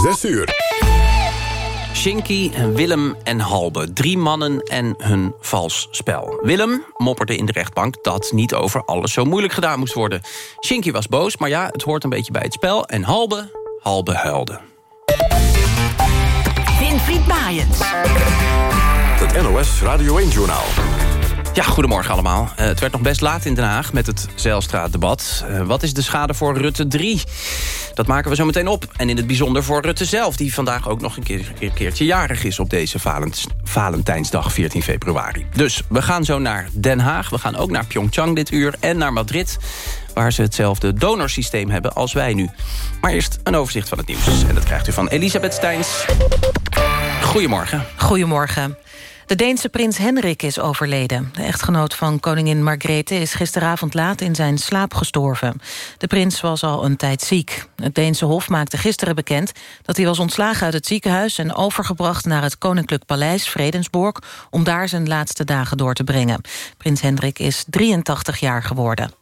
6 uur. Shinky, Willem en Halbe. Drie mannen en hun vals spel. Willem mopperde in de rechtbank dat niet over alles zo moeilijk gedaan moest worden. Shinky was boos, maar ja, het hoort een beetje bij het spel. En Halbe, Halbe huilde. Winfried Maaiens. Het NOS Radio 1-journaal. Ja, goedemorgen allemaal. Uh, het werd nog best laat in Den Haag met het Zeilstraatdebat. Uh, wat is de schade voor Rutte 3? Dat maken we zo meteen op. En in het bijzonder voor Rutte zelf... die vandaag ook nog een, keer, keertje jarig is... op deze Valent Valentijnsdag 14 februari. Dus we gaan zo naar Den Haag. We gaan ook naar Pyeongchang dit uur en naar Madrid waar ze hetzelfde donorsysteem hebben als wij nu. Maar eerst een overzicht van het nieuws. En dat krijgt u van Elisabeth Steins. Goedemorgen. Goedemorgen. De Deense prins Henrik is overleden. De echtgenoot van koningin Margrethe is gisteravond laat in zijn slaap gestorven. De prins was al een tijd ziek. Het Deense Hof maakte gisteren bekend dat hij was ontslagen uit het ziekenhuis... en overgebracht naar het Koninklijk Paleis Vredensborg... om daar zijn laatste dagen door te brengen. Prins Hendrik is 83 jaar geworden.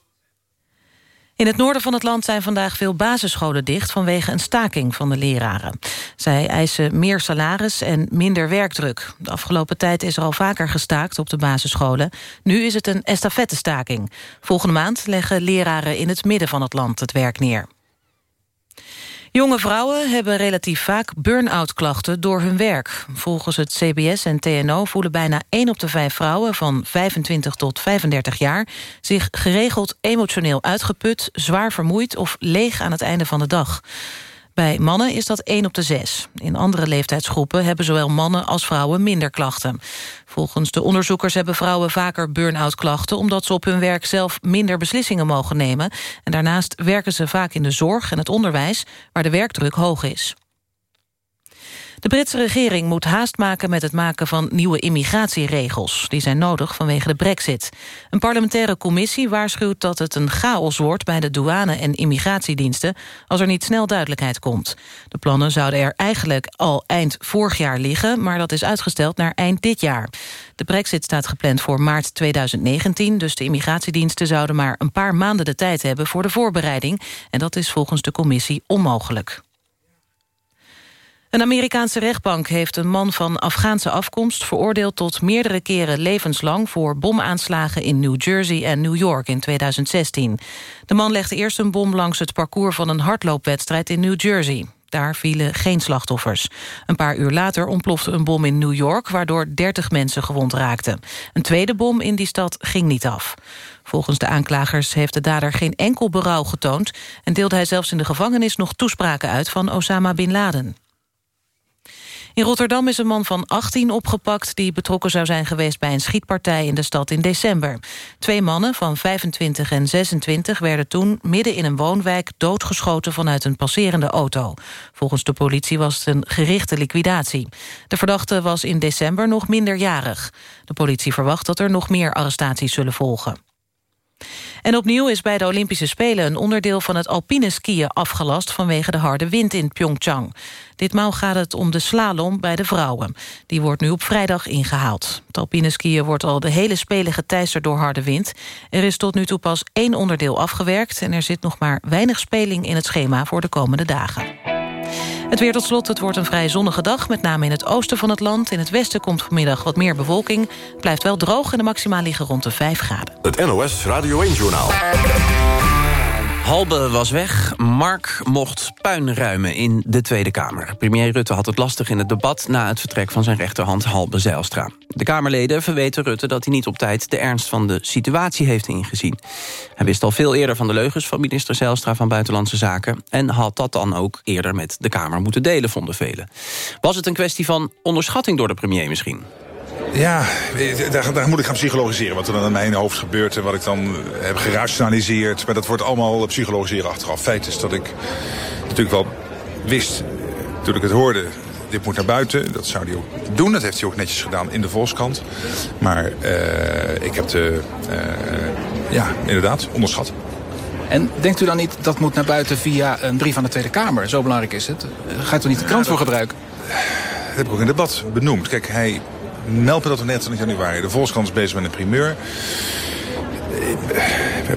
In het noorden van het land zijn vandaag veel basisscholen dicht... vanwege een staking van de leraren. Zij eisen meer salaris en minder werkdruk. De afgelopen tijd is er al vaker gestaakt op de basisscholen. Nu is het een estafettestaking. Volgende maand leggen leraren in het midden van het land het werk neer. Jonge vrouwen hebben relatief vaak burn-out klachten door hun werk. Volgens het CBS en TNO voelen bijna 1 op de 5 vrouwen... van 25 tot 35 jaar zich geregeld emotioneel uitgeput... zwaar vermoeid of leeg aan het einde van de dag. Bij mannen is dat 1 op de 6. In andere leeftijdsgroepen hebben zowel mannen als vrouwen minder klachten. Volgens de onderzoekers hebben vrouwen vaker burn-out klachten... omdat ze op hun werk zelf minder beslissingen mogen nemen. En daarnaast werken ze vaak in de zorg en het onderwijs... waar de werkdruk hoog is. De Britse regering moet haast maken met het maken van nieuwe immigratieregels. Die zijn nodig vanwege de brexit. Een parlementaire commissie waarschuwt dat het een chaos wordt... bij de douane- en immigratiediensten als er niet snel duidelijkheid komt. De plannen zouden er eigenlijk al eind vorig jaar liggen... maar dat is uitgesteld naar eind dit jaar. De brexit staat gepland voor maart 2019... dus de immigratiediensten zouden maar een paar maanden de tijd hebben... voor de voorbereiding en dat is volgens de commissie onmogelijk. Een Amerikaanse rechtbank heeft een man van Afghaanse afkomst... veroordeeld tot meerdere keren levenslang... voor bomaanslagen in New Jersey en New York in 2016. De man legde eerst een bom langs het parcours van een hardloopwedstrijd in New Jersey. Daar vielen geen slachtoffers. Een paar uur later ontplofte een bom in New York... waardoor 30 mensen gewond raakten. Een tweede bom in die stad ging niet af. Volgens de aanklagers heeft de dader geen enkel berouw getoond... en deelde hij zelfs in de gevangenis nog toespraken uit van Osama Bin Laden. In Rotterdam is een man van 18 opgepakt... die betrokken zou zijn geweest bij een schietpartij in de stad in december. Twee mannen van 25 en 26 werden toen midden in een woonwijk... doodgeschoten vanuit een passerende auto. Volgens de politie was het een gerichte liquidatie. De verdachte was in december nog minderjarig. De politie verwacht dat er nog meer arrestaties zullen volgen. En opnieuw is bij de Olympische Spelen een onderdeel van het alpine skiën afgelast vanwege de harde wind in Pyeongchang. Ditmaal gaat het om de slalom bij de vrouwen. Die wordt nu op vrijdag ingehaald. Het alpine skiën wordt al de hele Spelen geteisterd door harde wind. Er is tot nu toe pas één onderdeel afgewerkt en er zit nog maar weinig speling in het schema voor de komende dagen. Het weer tot slot, het wordt een vrij zonnige dag... met name in het oosten van het land. In het westen komt vanmiddag wat meer bewolking. Het blijft wel droog en de maxima liggen rond de 5 graden. Het NOS Radio 1-journaal. Halbe was weg, Mark mocht puin ruimen in de Tweede Kamer. Premier Rutte had het lastig in het debat... na het vertrek van zijn rechterhand Halbe Zijlstra. De Kamerleden verweten Rutte dat hij niet op tijd... de ernst van de situatie heeft ingezien. Hij wist al veel eerder van de leugens van minister Zijlstra... van Buitenlandse Zaken... en had dat dan ook eerder met de Kamer moeten delen, vonden velen. Was het een kwestie van onderschatting door de premier misschien? Ja, daar, daar, moet ik gaan psychologiseren. Wat er dan in mijn hoofd gebeurt en wat ik dan heb gerationaliseerd. Maar dat wordt allemaal psychologiseren achteraf. Feit is dat ik natuurlijk wel wist, toen ik het hoorde... dit moet naar buiten, dat zou hij ook doen. Dat heeft hij ook netjes gedaan in de Volkskrant. Maar uh, ik heb de, uh, ja, inderdaad, onderschat. En denkt u dan niet dat moet naar buiten via een brief aan de Tweede Kamer? Zo belangrijk is het. Gaat u niet de krant voor gebruiken? Dat heb ik ook in debat benoemd. Kijk, hij meldt dat op 29 januari. De Volkskrant is bezig met een primeur.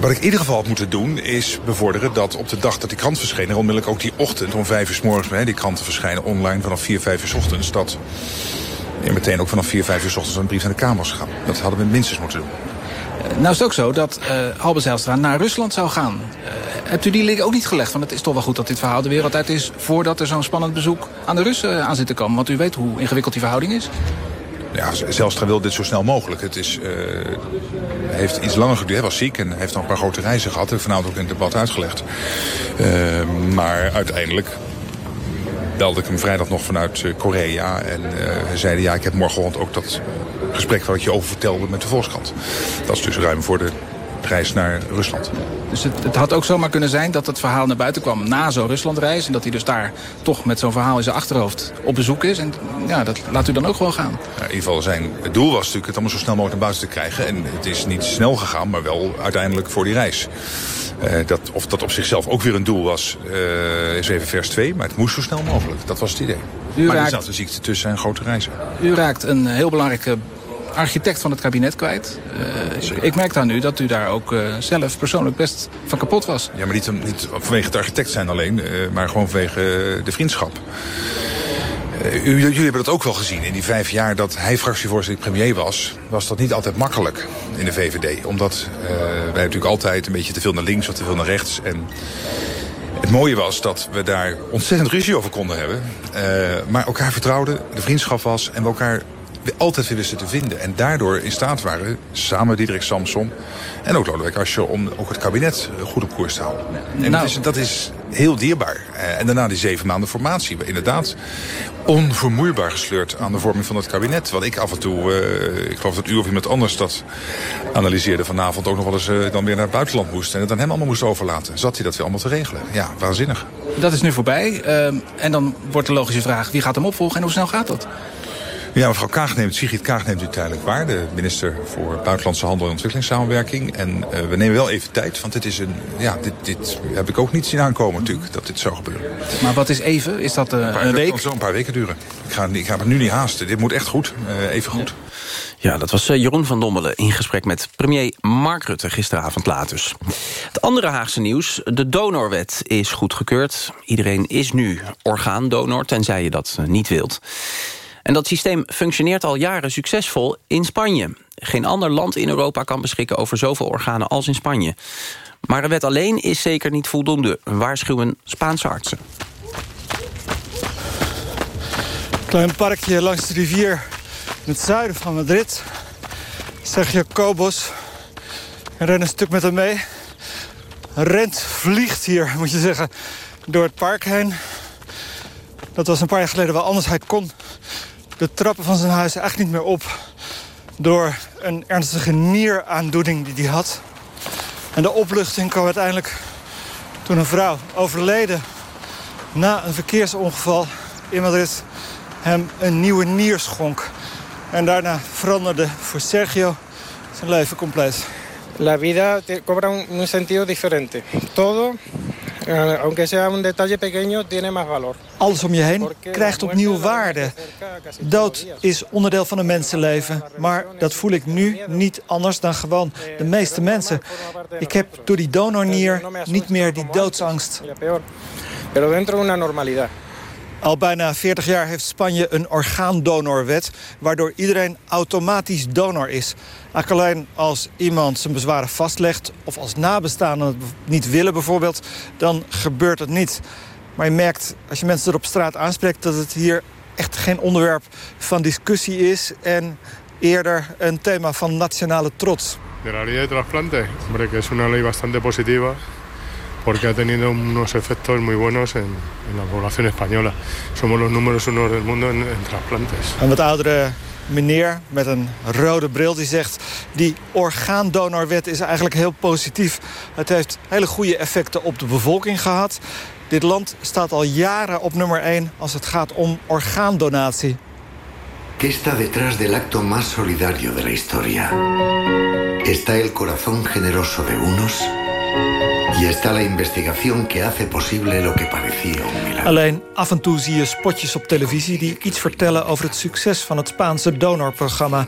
wat ik in ieder geval had moeten doen is bevorderen dat op de dag dat die krant verscheen... en onmiddellijk ook die ochtend om vijf uur s morgens... Hè, die kranten verschijnen online vanaf vier, vijf uur s ochtends... dat en meteen ook vanaf vier, vijf uur s ochtends een brief naar de Kamer was gegaan. Dat hadden we minstens moeten doen. Nou is het ook zo dat uh, Zijlstra naar Rusland zou gaan. Uh, hebt u die link ook niet gelegd? Want het is toch wel goed dat dit verhaal de wereld uit is... voordat er zo'n spannend bezoek aan de Russen aan zit te komen. Want u weet hoe ingewikkeld die verhouding is. Ja, Zijlstra wil dit zo snel mogelijk. Het is, uh, heeft iets langer geduurd. Hij was ziek en heeft nog een paar grote reizen gehad. Vanavond ook in het debat uitgelegd. maar uiteindelijk belde ik hem vrijdag nog vanuit Korea. En hij zeiden, ja, ik heb morgenochtend ook dat gesprek wat ik je over vertelde met de Volkskrant. Dat is dus ruim voor de reis naar Rusland. Dus het, het, had ook zomaar kunnen zijn dat het verhaal naar buiten kwam na zo'n Ruslandreis... en dat hij dus daar toch met zo'n verhaal in zijn achterhoofd op bezoek is. En ja, dat laat u dan ook gewoon gaan. Ja, in ieder geval zijn het doel was natuurlijk het allemaal zo snel mogelijk naar buiten te krijgen. En het is niet snel gegaan, maar wel uiteindelijk voor die reis. Uh, dat, of dat op zichzelf ook weer een doel was, uh, is even vers 2. Maar het moest zo snel mogelijk. Dat was het idee. U maar raakt, er zat een ziekte tussen en grote reizen. U raakt een heel belangrijke architect van het kabinet kwijt. Uh, ik merk dan nu dat u daar ook uh, zelf persoonlijk best van kapot was. Ja, maar niet, niet vanwege het architect zijn alleen, uh, maar gewoon vanwege de vriendschap. U, jullie hebben dat ook wel gezien. In die vijf jaar dat hij fractievoorzitter premier was... was dat niet altijd makkelijk in de VVD. Omdat wij natuurlijk altijd een beetje te veel naar links of te veel naar rechts... En het mooie was dat we daar ontzettend ruzie over konden hebben. maar elkaar vertrouwden, de vriendschap was... en we elkaar altijd weer wisten te vinden. En daardoor in staat waren, samen Diederik Samsom en ook Lodewijk Asscher... om ook het kabinet goed op koers te houden. En nou. dat, is, dat is heel dierbaar. Eh, en daarna die zeven maanden formatie. Inderdaad onvermoeibaar gesleurd aan de vorming van het kabinet. Wat ik af en toe, uh, ik geloof dat u of iemand anders dat analyseerde vanavond... ook nog wel eens uh, dan weer naar het buitenland moest. En het dan hem allemaal moest overlaten. Zat hij dat weer allemaal te regelen? Ja, waanzinnig. Dat is nu voorbij. Uh, en dan wordt de logische vraag, wie gaat hem opvolgen en hoe snel gaat dat? Ja, mevrouw Kaag neemt, Sigrid Kaag neemt u tijdelijk waar. De minister voor Buitenlandse Handel en Ontwikkelingssamenwerking. En uh, we nemen wel even tijd, want dit is een... Ja, dit, dit heb ik ook niet zien aankomen natuurlijk, dat dit zou gebeuren. Maar wat is even? Is dat uh, een, paar, een week? Het zal een paar weken duren. Ik ga, ik ga het nu niet haasten. Dit moet echt goed. Uh, even goed. Ja. dat was Jeroen van Dommelen in gesprek met premier Mark Rutte gisteravond laat dus. Het andere Haagse nieuws, de donorwet is goedgekeurd. Iedereen is nu orgaandonor, tenzij je dat niet wilt. En dat systeem functioneert al jaren succesvol in Spanje. Geen ander land in Europa kan beschikken over zoveel organen als in Spanje. Maar de wet alleen is zeker niet voldoende, waarschuwen Spaanse artsen. Klein parkje langs de rivier in het zuiden van Madrid. Sergio Cobos. En ren een stuk met hem mee. Rent, vliegt hier, moet je zeggen, door het park heen. Dat was een paar jaar geleden wel anders. Hij kon de trappen van zijn huis echt niet meer op... door een ernstige nieraandoening die hij had. En de opluchting kwam uiteindelijk toen een vrouw overleden... na een verkeersongeval in Madrid hem een nieuwe nier schonk. En daarna veranderde voor Sergio zijn leven compleet. La vida cobra un sentido diferente. Todo aunque sea un detalle pequeño, tiene más valor. Alles om je heen krijgt opnieuw waarde. Dood is onderdeel van een mensenleven. Maar dat voel ik nu niet anders dan gewoon de meeste mensen. Ik heb door die donornier niet meer die doodsangst. Pero dentro de una normalidad. Al bijna 40 jaar heeft Spanje een orgaandonorwet... waardoor iedereen automatisch donor is. Alleen als iemand zijn bezwaren vastlegt... of als nabestaanden het niet willen bijvoorbeeld, dan gebeurt het niet. Maar je merkt, als je mensen er op straat aanspreekt... dat het hier echt geen onderwerp van discussie is... en eerder een thema van nationale trots. De la de trasplante, hombre, es ley bastante positiva porque ha tenido unos efectos muy buenos en, en la población española. Somos los números uno del mundo en, en trasplantes. Een wat oudere meneer met een rode bril die zegt... die orgaandonorwet is eigenlijk heel positief. Het heeft hele goede effecten op de bevolking gehad. Dit land staat al jaren op nummer 1 als het gaat om orgaandonatie. ¿Qué está detrás del acto más solidario de la historia? ¿Está el corazón generoso de unos Alleen af en toe zie je spotjes op televisie die iets vertellen over het succes van het Spaanse donorprogramma.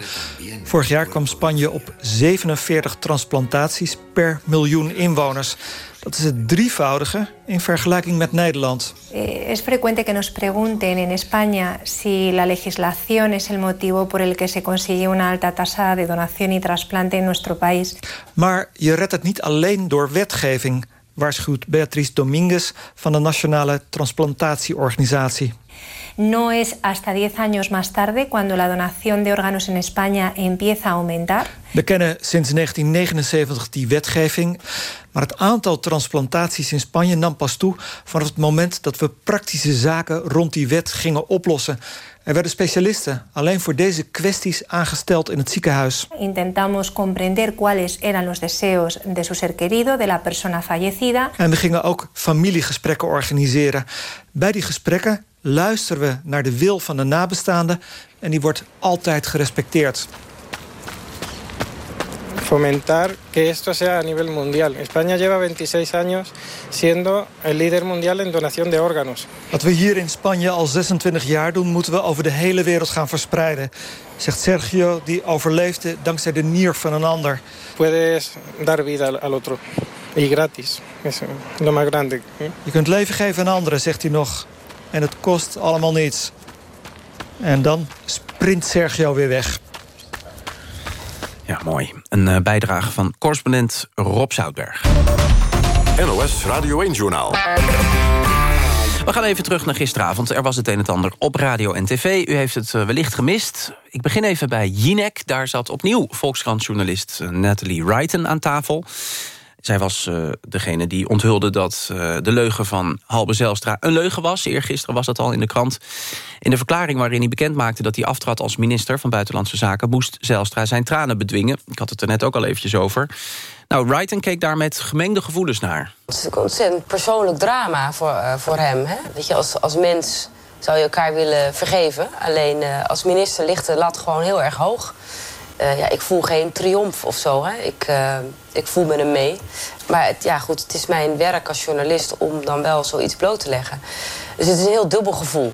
Vorig jaar kwam Spanje op 47 transplantaties per miljoen inwoners. Dat is het drievoudige in vergelijking met Nederland. Eh, es frecuente que nos pregunten en España si la legislación es el motivo por el que se consigue una alta tasa de donación y trasplante en nuestro país. Maar je redt het niet alleen door wetgeving, waarschuwt Beatrice Dominguez van de Nationale Transplantatieorganisatie. No es hasta 10 años más tarde cuando la donación de órganos en España empieza a aumentar. We kennen sinds 1979 die wetgeving. Maar het aantal transplantaties in Spanje nam pas toe... vanaf het moment dat we praktische zaken rond die wet gingen oplossen. Er werden specialisten alleen voor deze kwesties aangesteld in het ziekenhuis. Intentamos comprender cuáles eran los deseos de su ser querido, de la persona fallecida. En we gingen ook familiegesprekken organiseren. Bij die gesprekken luisteren we naar de wil van de nabestaanden... en die wordt altijd gerespecteerd. Fomentar que esto sea a nivel mundial. España lleva 26 años siendo el líder mundial en donación de órganos. Wat we hier in Spanje al 26 jaar doen... moeten we over de hele wereld gaan verspreiden. Zegt Sergio, die overleefde dankzij de nier van een ander. Puedes dar vida al, otro. Y gratis. Es lo más grande. Je kunt leven geven aan anderen, zegt hij nog. En het kost allemaal niets. En dan sprint Sergio weer weg. Ja, mooi. Een eh, bijdrage van correspondent Rob Zoutberg. NOS Radio 1-journaal. We gaan even terug naar gisteravond. Er was het een en ander op radio en tv. U heeft het eh, wellicht gemist. Ik begin even bij Jinek. Daar zat opnieuw Volkskrant-journalist eh, Natalie Wrighton aan tafel. Zij was uh, degene die onthulde dat uh, de leugen van Halbe Zijlstra een leugen was. Eergisteren was dat al in de krant. In de verklaring waarin hij bekend maakte dat hij aftrad als minister van Buitenlandse Zaken... moest Zijlstra zijn tranen bedwingen. Ik had het er net ook al eventjes over. Nou, Wrighton keek daar met gemengde gevoelens naar. Het is een ontzettend persoonlijk drama voor, uh, voor hem. Hè? Weet je, als, als mens zou je elkaar willen vergeven. Alleen als minister ligt de lat gewoon heel erg hoog. Uh, ja, ik voel geen triomf of zo. Hè. Ik, uh, ik voel met hem mee. Maar het, ja, goed, het is mijn werk als journalist om dan wel zoiets bloot te leggen. Dus het is een heel dubbel gevoel.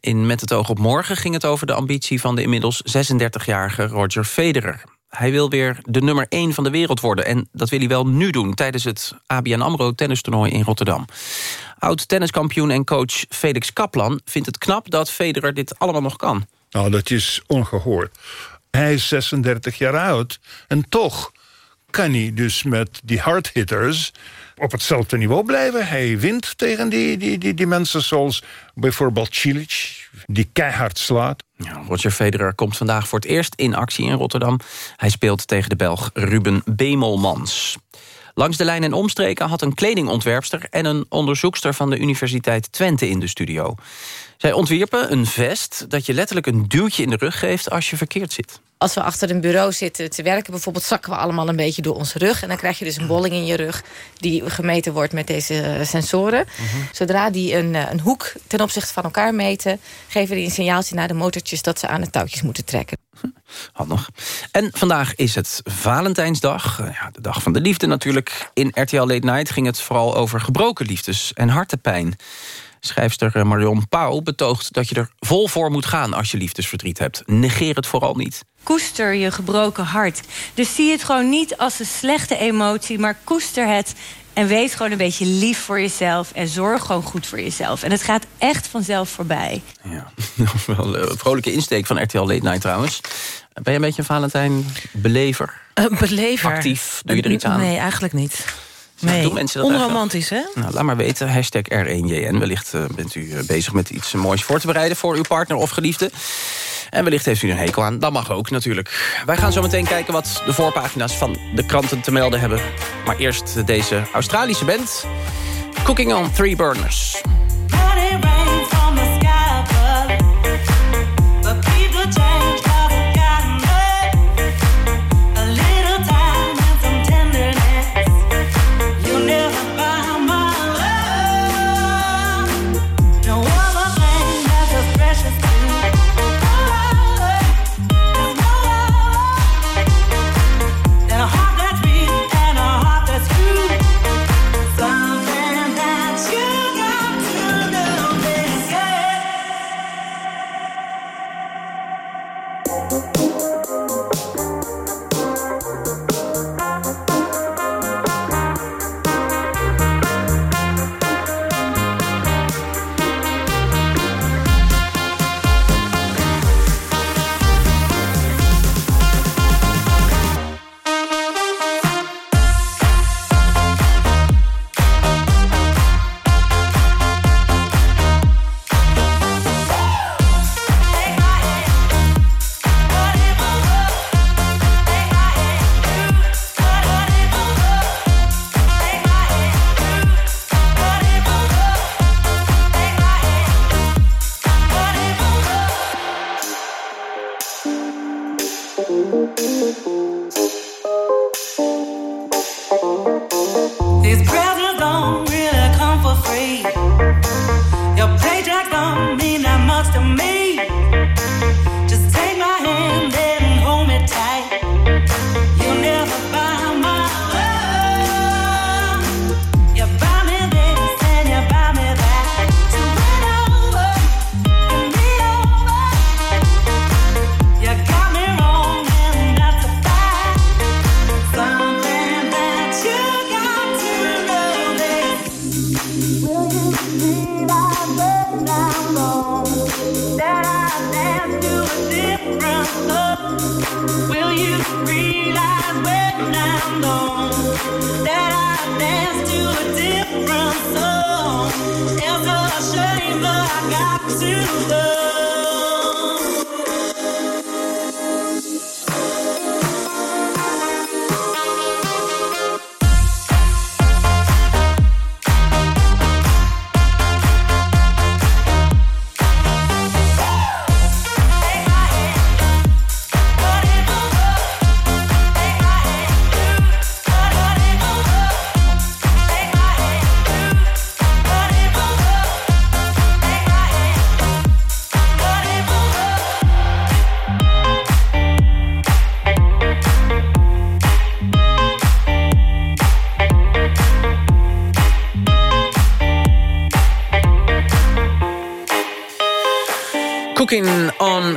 In Met het oog op morgen ging het over de ambitie van de inmiddels 36-jarige Roger Federer. Hij wil weer de nummer 1 van de wereld worden. En dat wil hij wel nu doen tijdens het ABN AMRO tennistoernooi in Rotterdam. Oud-tenniskampioen en coach Felix Kaplan vindt het knap dat Federer dit allemaal nog kan. Nou, dat is ongehoord. Hij is 36 jaar oud en toch kan hij dus met die hardhitters op hetzelfde niveau blijven. Hij wint tegen die, die, die, die mensen zoals bijvoorbeeld Cilic, die keihard slaat. Ja, Roger Federer komt vandaag voor het eerst in actie in Rotterdam. Hij speelt tegen de Belg Ruben Bemelmans. Langs de lijn en omstreken had een kledingontwerpster... en een onderzoekster van de Universiteit Twente in de studio. Zij ontwierpen een vest dat je letterlijk een duwtje in de rug geeft... als je verkeerd zit. Als we achter een bureau zitten te werken, bijvoorbeeld... zakken we allemaal een beetje door onze rug. En dan krijg je dus een bolling in je rug... die gemeten wordt met deze sensoren. Zodra die een, een hoek ten opzichte van elkaar meten... geven die een signaaltje naar de motortjes... dat ze aan de touwtjes moeten trekken. Handig. En vandaag is het Valentijnsdag. Ja, de dag van de liefde natuurlijk. In RTL Late Night ging het vooral over gebroken liefdes en hartepijn. Schrijfster Marion Pauw betoogt dat je er vol voor moet gaan... als je liefdesverdriet hebt. Negeer het vooral niet. Koester je gebroken hart. Dus zie het gewoon niet als een slechte emotie... maar koester het en wees gewoon een beetje lief voor jezelf... en zorg gewoon goed voor jezelf. En het gaat echt vanzelf voorbij. Ja, wel een vrolijke insteek van RTL Late Night trouwens. Ben je een beetje een Valentijn-belever? Uh, belever? Actief? Doe je er iets aan? Nee, eigenlijk niet. Nee, doen mensen dat onromantisch, hè? Nou, laat maar weten, hashtag R1JN. Wellicht uh, bent u uh, bezig met iets moois voor te bereiden... voor uw partner of geliefde. En wellicht heeft u er een hekel aan. Dat mag ook, natuurlijk. Wij gaan zo meteen kijken wat de voorpagina's van de kranten te melden hebben. Maar eerst deze Australische band. Cooking on Three Burners.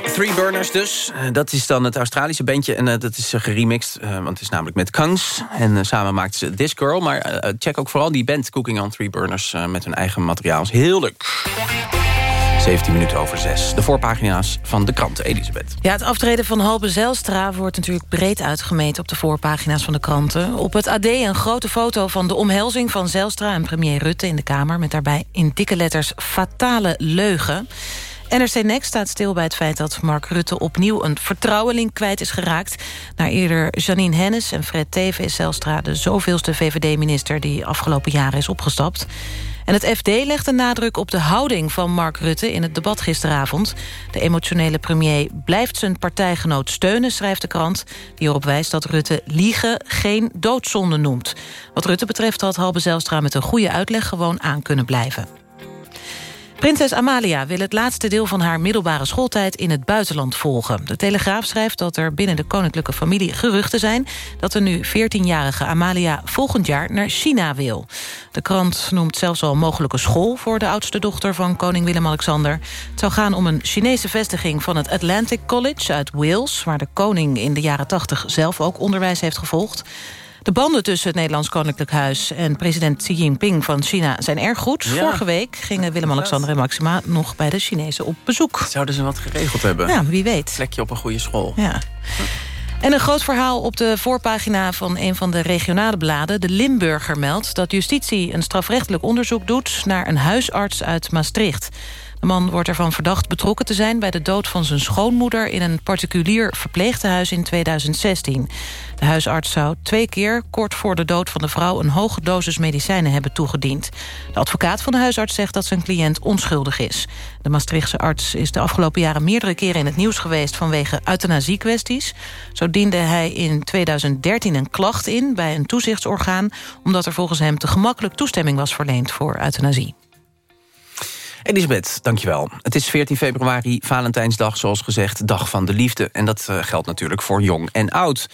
Three Burners dus. Eh, Dat is dan het Australische bandje en eh, dat is eh, geremixed. want het is namelijk met Kangs. En samen maakten ze This Girl. Maar check ook vooral die band Cooking on Three Burners... met hun eigen materiaal. Is heel leuk. 17 minuten over 6. De voorpagina's van de kranten, Elisabeth. Ja, het aftreden van Halbe Zijlstra wordt natuurlijk breed uitgemeten... op de voorpagina's van de kranten. Op het AD een grote foto van de omhelzing van Zijlstra en premier Rutte in de Kamer... met daarbij in dikke letters fatale leugen. NRC Next staat stil bij het feit dat Mark Rutte opnieuw een vertrouweling kwijt is geraakt. Naar eerder Janine Hennis en Fred Teven is Zijlstra de zoveelste VVD-minister... die afgelopen jaren is opgestapt. En het FD legt de nadruk op de houding van Mark Rutte... in het debat gisteravond. De emotionele premier blijft zijn partijgenoot steunen, schrijft de krant... die erop wijst dat Rutte liegen geen doodzonde noemt. Wat Rutte betreft had Halbe Zijlstra met een goede uitleg... gewoon aan kunnen blijven. Prinses Amalia wil het laatste deel van haar middelbare schooltijd in het buitenland volgen. De Telegraaf schrijft dat er binnen de koninklijke familie geruchten zijn... dat de nu 14-jarige Amalia volgend jaar naar China wil. De krant noemt zelfs al mogelijke school voor de oudste dochter van koning Willem-Alexander. Het zou gaan om een Chinese vestiging van het Atlantic College uit Wales... waar de koning in de jaren 80 zelf ook onderwijs heeft gevolgd. De banden tussen het Nederlands Koninklijk Huis en president Xi Jinping van China zijn erg goed. Ja. Vorige week gingen Willem-Alexander en Maxima nog bij de Chinezen op bezoek. Zouden ze wat geregeld hebben? Ja, wie weet. Plekje op een goede school. Ja. En een groot verhaal op de voorpagina van een van de regionale bladen. De Limburger meldt dat justitie een strafrechtelijk onderzoek doet... naar een huisarts uit Maastricht. De man wordt ervan verdacht betrokken te zijn... bij de dood van zijn schoonmoeder in een particulier verpleegtehuis in 2016. De huisarts zou twee keer kort voor de dood van de vrouw... een hoge dosis medicijnen hebben toegediend. De advocaat van de huisarts zegt dat zijn cliënt onschuldig is. De Maastrichtse arts is de afgelopen jaren meerdere keren in het nieuws geweest... vanwege euthanasiekwesties. Zo diende hij in 2013 een klacht in bij een toezichtsorgaan... omdat er volgens hem te gemakkelijk toestemming was verleend voor euthanasie. Elisabeth, dankjewel. Het is 14 februari, Valentijnsdag, zoals gezegd, dag van de liefde. En dat eh, geldt natuurlijk voor jong en oud.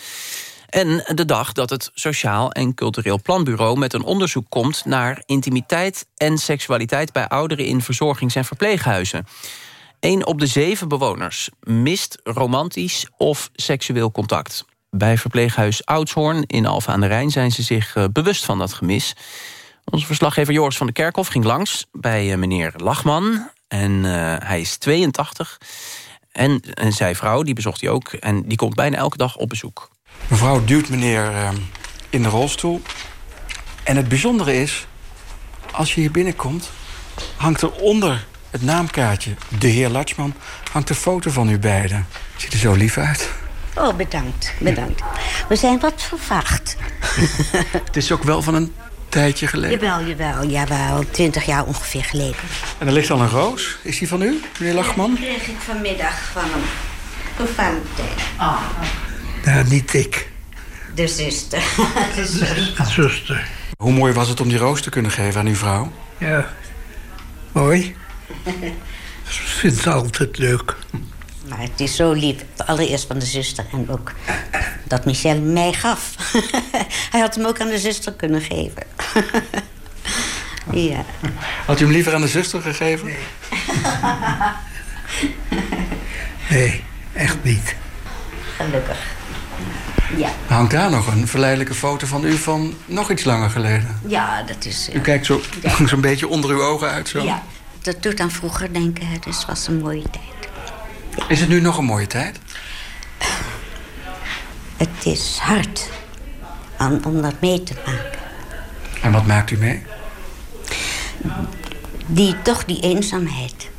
En de dag dat het Sociaal en Cultureel Planbureau... met een onderzoek komt naar intimiteit en seksualiteit... bij ouderen in verzorgings- en verpleeghuizen. Eén op de zeven bewoners mist romantisch of seksueel contact. Bij verpleeghuis Oudshoorn in Alphen aan de Rijn... zijn ze zich eh, bewust van dat gemis... Onze verslaggever Joris van der Kerkhof ging langs bij eh, meneer Lachman. En eh, hij is 82. En, en zijn vrouw, die bezocht hij ook. En die komt bijna elke dag op bezoek. Mevrouw duwt meneer eh, in de rolstoel. En het bijzondere is, als je hier binnenkomt... hangt er onder het naamkaartje, de heer Latschman... hangt een foto van u beiden. Ziet er zo lief uit. Oh, bedankt, bedankt. We zijn wat vervaagd. Het is ook wel van een tijdje geleden. Jawel, jawel, jawel. Twintig jaar ongeveer geleden. En er ligt al een roos. Is die van u, meneer Lachman? Die kreeg ik vanmiddag van hem. Voor Valentijn. Nou, niet ik. De zuster. De zuster. Zuster. Hoe mooi was het om die roos te kunnen geven aan uw vrouw? Ja, mooi. Ik vind het altijd leuk. Maar het is zo lief. Allereerst van de zuster en ook dat Michel mij gaf. Hij had hem ook aan de zuster kunnen geven. ja. Had u hem liever aan de zuster gegeven? Nee, echt niet. Gelukkig. Ja. Hangt daar nog een verleidelijke foto van u van nog iets langer geleden? Ja, dat is... eh, U kijkt zo- zo'n beetje onder uw ogen uit zo. Ja, dat doet aan vroeger denken. Dus het was een mooie tijd. Is het nu nog een mooie tijd? Het is hard om, om dat mee te maken. En wat maakt u mee? Die, toch die eenzaamheid.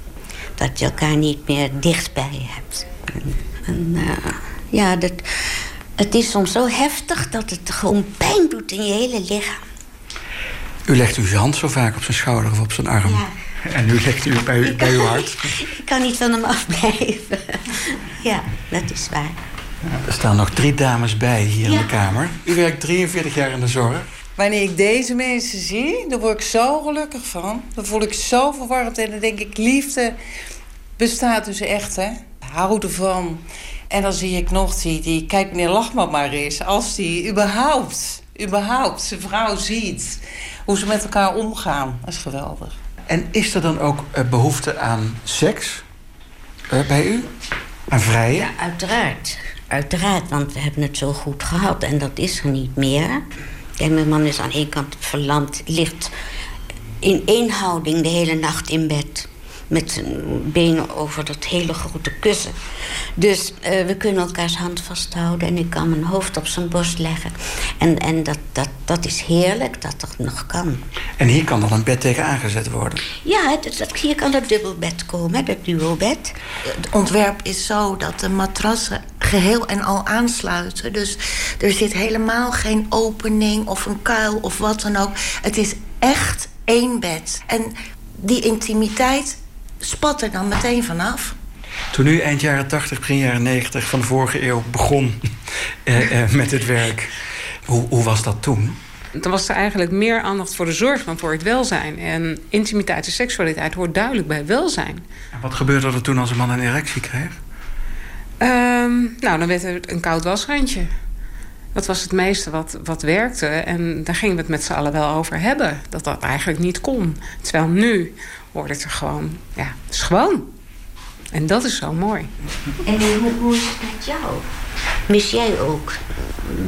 Dat je elkaar niet meer dichtbij hebt. En, en, eh, ja, dat, het is soms zo heftig dat het gewoon pijn doet in je hele lichaam. U legt uw hand zo vaak op zijn schouder of op zijn arm. En nu legt u bij, u- bij uw hart. Ik kan niet van hem afblijven. ja, dat is waar. Er staan nog drie dames bij hier in de kamer. U werkt 43 jaar in de zorg. Wanneer ik deze mensen zie, dan word ik zo gelukkig van. Dan voel ik zo verwarmd en dan denk ik, liefde bestaat dus echt, hè. Hou ervan. En dan zie ik nog die, die kijk meneer Lachman maar eens... als die überhaupt, überhaupt zijn vrouw ziet... hoe ze met elkaar omgaan. Dat is geweldig. En is er dan ook eh, behoefte aan seks eh, bij u? Aan vrije? Ja, uiteraard. Uiteraard, want we hebben het zo goed gehad en dat is er niet meer. Kijk, mijn man is aan één kant verlamd, ligt in één houding de hele nacht in bed. Met zijn benen over dat hele grote kussen. Dus eh, we kunnen elkaars hand vasthouden en ik kan mijn hoofd op zijn borst leggen. En, en dat, dat, dat is heerlijk dat dat nog kan. En hier kan dan een bed tegen aangezet worden. Ja, het, het, hier kan dat dubbelbed komen, hè, dat duobed. Het ontwerp is zo dat de matrassen geheel en al aansluiten. Dus er zit helemaal geen opening of een kuil of wat dan ook. Het is echt één bed. En die intimiteit spat er dan meteen vanaf. Toen u eind jaren 80, begin jaren 90 van de vorige eeuw begon eh, eh, met het werk... Hoe, hoe was dat toen? Dan was er eigenlijk meer aandacht voor de zorg dan voor het welzijn. En intimiteit en seksualiteit hoort duidelijk bij welzijn. En wat gebeurde er toen als een man een erectie kreeg? Ehm, nou, dan werd er een koud wasrandje. Dat was het meeste wat, wat werkte. En daar gingen we het met z'n allen wel over hebben. Dat dat eigenlijk niet kon. Terwijl nu wordt het er gewoon... Ja, het is gewoon. En dat is zo mooi. En hoe, hoe is het met jou? Mis jij ook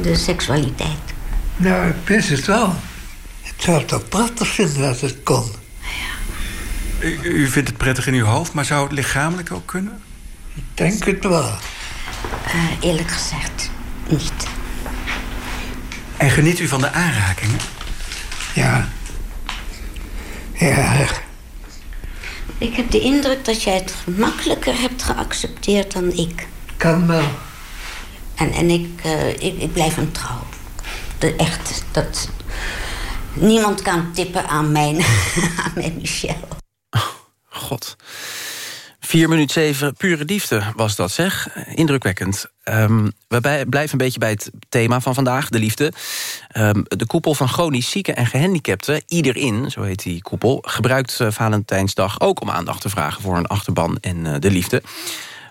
de seksualiteit? Nou, ik mis het wel. Ik zou het toch prachtig vinden als het kon. U, u vindt het prettig in uw hoofd, maar zou het lichamelijk ook kunnen? Denk het wel. Eh, eerlijk gezegd, niet. En geniet u van de aanrakingen? Ja. Ja, Ik heb de indruk dat jij het gemakkelijker hebt geaccepteerd dan ik. kan wel. En, en ik, eh, ik, ik blijf hem trouw. De, echt, dat... Niemand kan tippen aan mijn, aan mijn Michel. God. 4 minuut 7, pure liefde was dat, zeg. Indrukwekkend. Ehm, we blijven een beetje bij het thema van vandaag, de liefde. Ehm, de koepel van chronisch zieken en gehandicapten, iedereen, zo heet die koepel... gebruikt eh, Valentijnsdag ook om aandacht te vragen voor een achterban en eh, de liefde.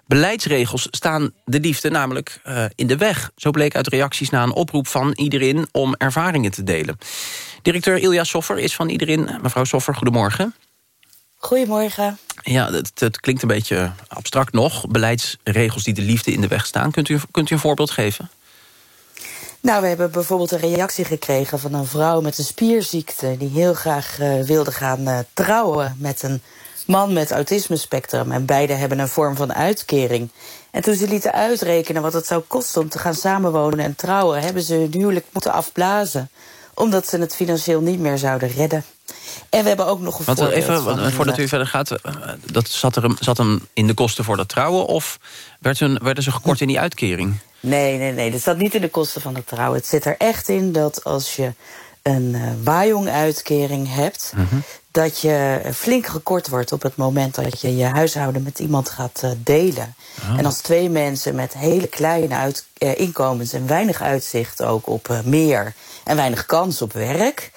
Beleidsregels staan de liefde namelijk eh, in de weg. Zo bleek uit reacties na een oproep van iedereen om ervaringen te delen. Directeur Ilja Soffer is van iedereen. Mevrouw Soffer, goedemorgen. Goedemorgen. Ja, het, het klinkt een beetje abstract nog. Beleidsregels die de liefde in de weg staan. Kunt u, kunt u een voorbeeld geven? Nou, we hebben bijvoorbeeld een reactie gekregen van een vrouw met een spierziekte... die heel graag eh, wilde gaan eh, trouwen met een man met autisme-spectrum. En beide hebben een vorm van uitkering. En toen ze lieten uitrekenen wat het zou kosten om te gaan samenwonen en trouwen... hebben ze hun huwelijk moeten afblazen. Omdat ze het financieel niet meer zouden redden. En we hebben ook nog een Want eh, voorbeeld even, van een, voordat u verder gaat, eh, dat zat, er, hem- zat hem in de kosten voor dat trouwen... of werd hun, werden ze gekort in die uitkering? Nee, nee, nee. Dat staat niet in de kosten van het trouwen. Het zit er echt in dat als je een uh, Wajong-uitkering hebt... dat je flink gekort wordt op het moment dat je je huishouden met iemand gaat uh, delen. Oh. En als twee mensen met hele kleine uit, uh, inkomens en weinig uitzicht ook op meer... en weinig kans op werk,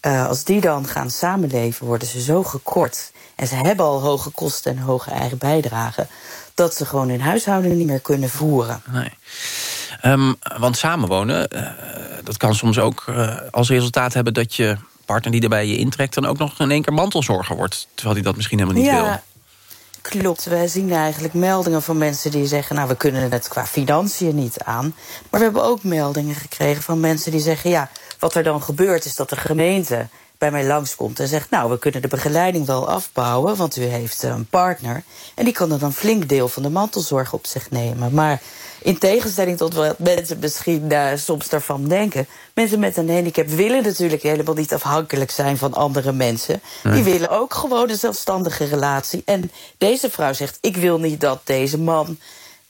ja. als die dan gaan samenleven, worden ze zo gekort. En ze hebben al hoge kosten en hoge eigen bijdragen dat ze gewoon hun huishouden niet meer kunnen voeren. Nee. Um, want samenwonen, uh, dat kan soms ook uh, als resultaat hebben... dat je partner die erbij je intrekt... dan ook nog in één keer mantelzorger wordt. Terwijl hij dat misschien helemaal niet ja, wil. Klopt, wij zien eigenlijk meldingen van mensen die zeggen... nou, we kunnen het qua financiën niet aan. Maar we hebben ook meldingen gekregen van mensen die zeggen... ja, wat er dan gebeurt is dat de gemeente bij mij langskomt en zegt... nou, we kunnen de begeleiding wel afbouwen, want u heeft eh, een partner... en die kan dan een flink deel van de mantelzorg op zich nemen. Maar in tegenstelling tot wat mensen misschien uh, soms daarvan denken... mensen met een handicap willen natuurlijk helemaal niet afhankelijk zijn van andere mensen. Nee. Die willen ook gewoon een zelfstandige relatie. En deze vrouw zegt, ik wil niet dat deze man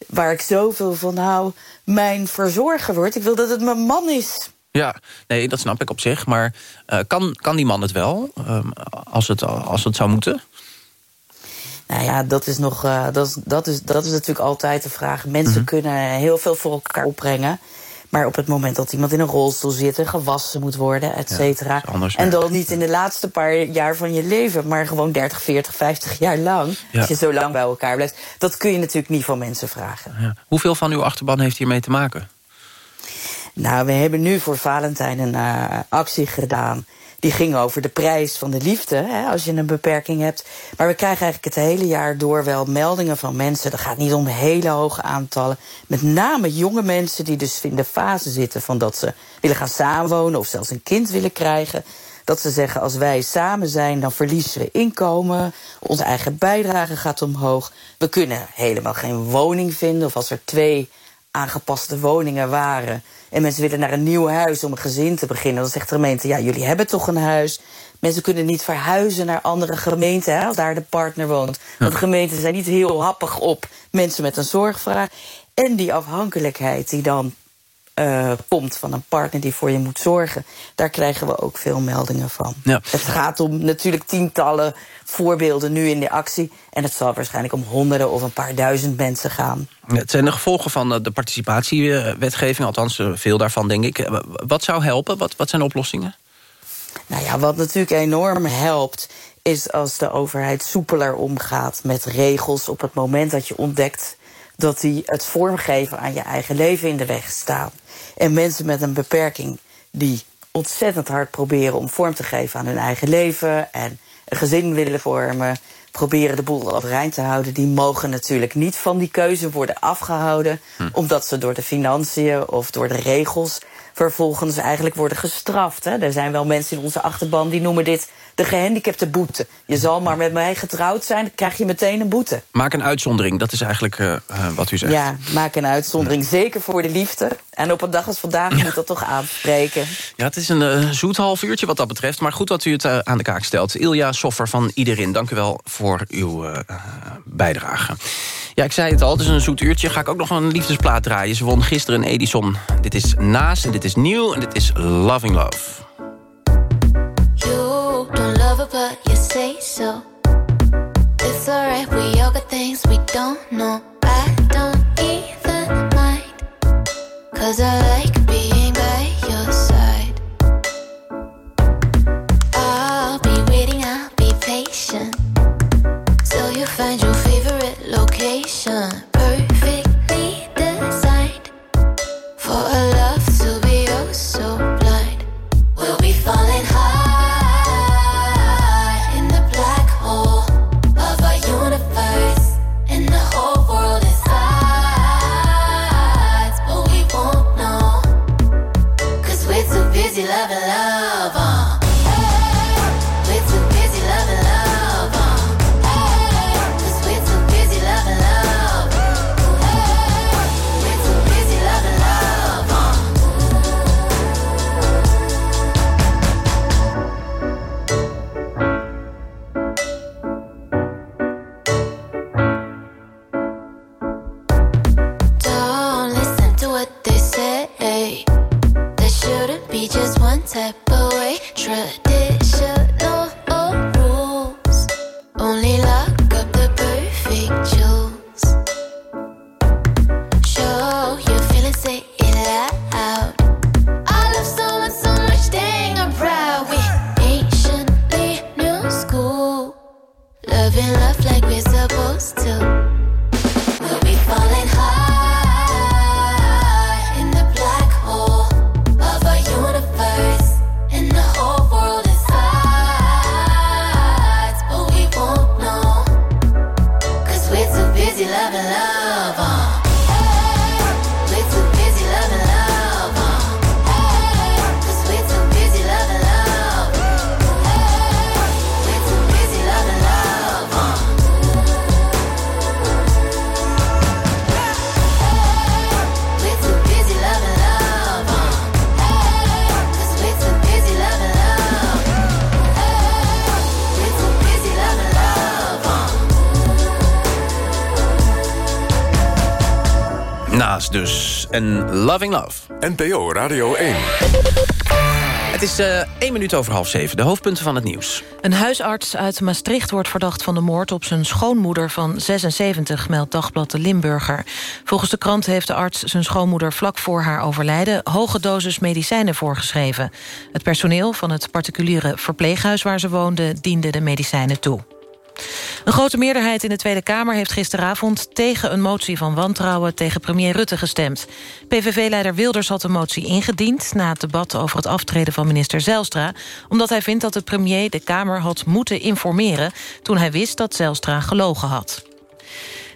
waar ik zoveel van hou, mijn verzorger wordt. Ik wil dat het mijn man is. Ja, nee, dat snap ik op zich. Maar uh, kan, kan die man het wel, um, als, het, als het zou moeten? Nou ja, dat is, nog, uh, dat, is, dat, is, dat is natuurlijk altijd de vraag. Mensen mm -hmm. kunnen heel veel voor elkaar opbrengen. Maar op het moment dat iemand in een rolstoel zit... en gewassen moet worden, et cetera... Ja, en dan niet in de laatste paar jaar van je leven... maar gewoon 30, 40, 50 jaar lang... Ja. als je zo lang bij elkaar blijft... dat kun je natuurlijk niet van mensen vragen. Ja. Hoeveel van uw achterban heeft hiermee te maken? Nou, we hebben nu voor Valentijn een uh, actie gedaan... Die ging over de prijs van de liefde, hè, als je een beperking hebt. Maar we krijgen eigenlijk het hele jaar door wel meldingen van mensen. Dat gaat niet om hele hoge aantallen. Met name jonge mensen die dus in de fase zitten van dat ze willen gaan samenwonen of zelfs een kind willen krijgen. Dat ze zeggen, als wij samen zijn, dan verliezen we inkomen. Onze eigen bijdrage gaat omhoog. We kunnen helemaal geen woning vinden. Of als er twee aangepaste woningen waren en mensen willen naar een nieuw huis om een gezin te beginnen... dan zegt de gemeente, ja, jullie hebben toch een huis. Mensen kunnen niet verhuizen naar andere gemeenten... Hè, als daar de partner woont. Want gemeenten zijn niet heel happig op mensen met een zorgvraag. En die afhankelijkheid die dan uh, komt van een partner die voor je moet zorgen... daar krijgen we ook veel meldingen van. Ja. Het gaat om natuurlijk tientallen voorbeelden nu in de actie... en het zal waarschijnlijk om honderden of een paar duizend mensen gaan. Het zijn de gevolgen van de participatiewetgeving, althans veel daarvan, denk ik. Wat zou helpen? Wat, wat zijn de oplossingen? Nou ja, wat natuurlijk enorm helpt is als de overheid soepeler omgaat met regels... op het moment dat je ontdekt dat die het vormgeven aan je eigen leven in de weg staan. En mensen met een beperking die ontzettend hard proberen om vorm te geven aan hun eigen leven... en een gezin willen vormen, proberen de boel overeind te houden... die mogen natuurlijk niet van die keuze worden afgehouden... Hm. omdat ze door de financiën of door de regels vervolgens eigenlijk worden gestraft. Hè. Er zijn wel mensen in onze achterban die noemen dit de gehandicapte boete. Je zal maar met mij getrouwd zijn, dan krijg je meteen een boete. Maak een uitzondering, dat is eigenlijk uh, uh, wat u zegt. Ja, maak een uitzondering, ja. zeker voor de liefde. En op een dag als vandaag ja. moet dat toch aanspreken. Ja, het is een uh, zoet half uurtje wat dat betreft. Maar goed dat u het aan de kaak stelt. Ilja Soffer van Iedereen, dank u wel voor uw bijdrage. Ja, ik zei het al, het is een zoet uurtje. Ga ik ook nog een liefdesplaat draaien. Ze won gisteren een Edison. Dit is Naas en dit is nieuw en dit is Loving Love. You don't love it, but you say so. It's alright, we all got things we don't know. I don't even mind. Cause I like being by your side. I'll be waiting, I'll be patient. Till you find your favorite location. Dus. En Loving Love. NPO Radio 1. Het is eh 1 minuut over half zeven. De hoofdpunten van het nieuws. Een huisarts uit Maastricht wordt verdacht van de moord op zijn schoonmoeder van 76, meldt Dagblad de Limburger. Volgens de krant heeft de arts zijn schoonmoeder vlak voor haar overlijden hoge dosis medicijnen voorgeschreven. Het personeel van het particuliere verpleeghuis waar ze woonde diende de medicijnen toe. Een grote meerderheid in de Tweede Kamer heeft gisteravond... tegen een motie van wantrouwen tegen premier Rutte gestemd. PVV-leider Wilders had de motie ingediend... na het debat over het aftreden van minister Zelstra... omdat hij vindt dat de premier de Kamer had moeten informeren... toen hij wist dat Zelstra gelogen had.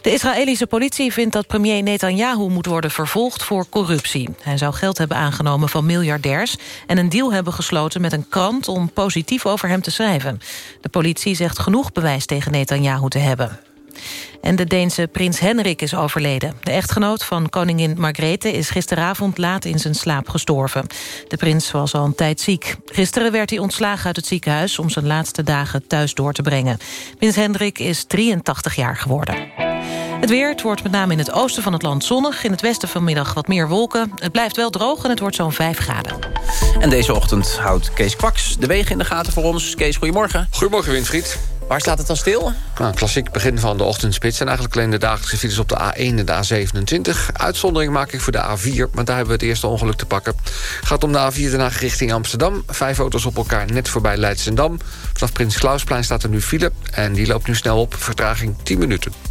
De Israëlische politie vindt dat premier Netanyahu moet worden vervolgd voor corruptie. Hij zou geld hebben aangenomen van miljardairs... en een deal hebben gesloten met een krant om positief over hem te schrijven. De politie zegt genoeg bewijs tegen Netanyahu te hebben. En de Deense prins Henrik is overleden. De echtgenoot van koningin Margrethe is gisteravond laat in zijn slaap gestorven. De prins was al een tijd ziek. Gisteren werd hij ontslagen uit het ziekenhuis... om zijn laatste dagen thuis door te brengen. Prins Hendrik is 83 jaar geworden. Het weer, het wordt met name in het oosten van het land zonnig. In het westen vanmiddag wat meer wolken. Het blijft wel droog en het wordt zo'n 5 graden. En deze ochtend houdt Kees Kwaks de wegen in de gaten voor ons. Kees, goedemorgen. Goedemorgen, Winfried. Waar staat het dan stil? Nou, een klassiek begin van de ochtendspits... en eigenlijk alleen de dagelijkse files op de A1 en de A27. Uitzondering maak ik voor de A4, want daar hebben we het eerste ongeluk te pakken. gaat om de A4 daarna richting Amsterdam. Vijf auto's op elkaar net voorbij Leidsendam. Vanaf Prins Klausplein staat er nu file... en die loopt nu snel op, vertraging 10 minuten.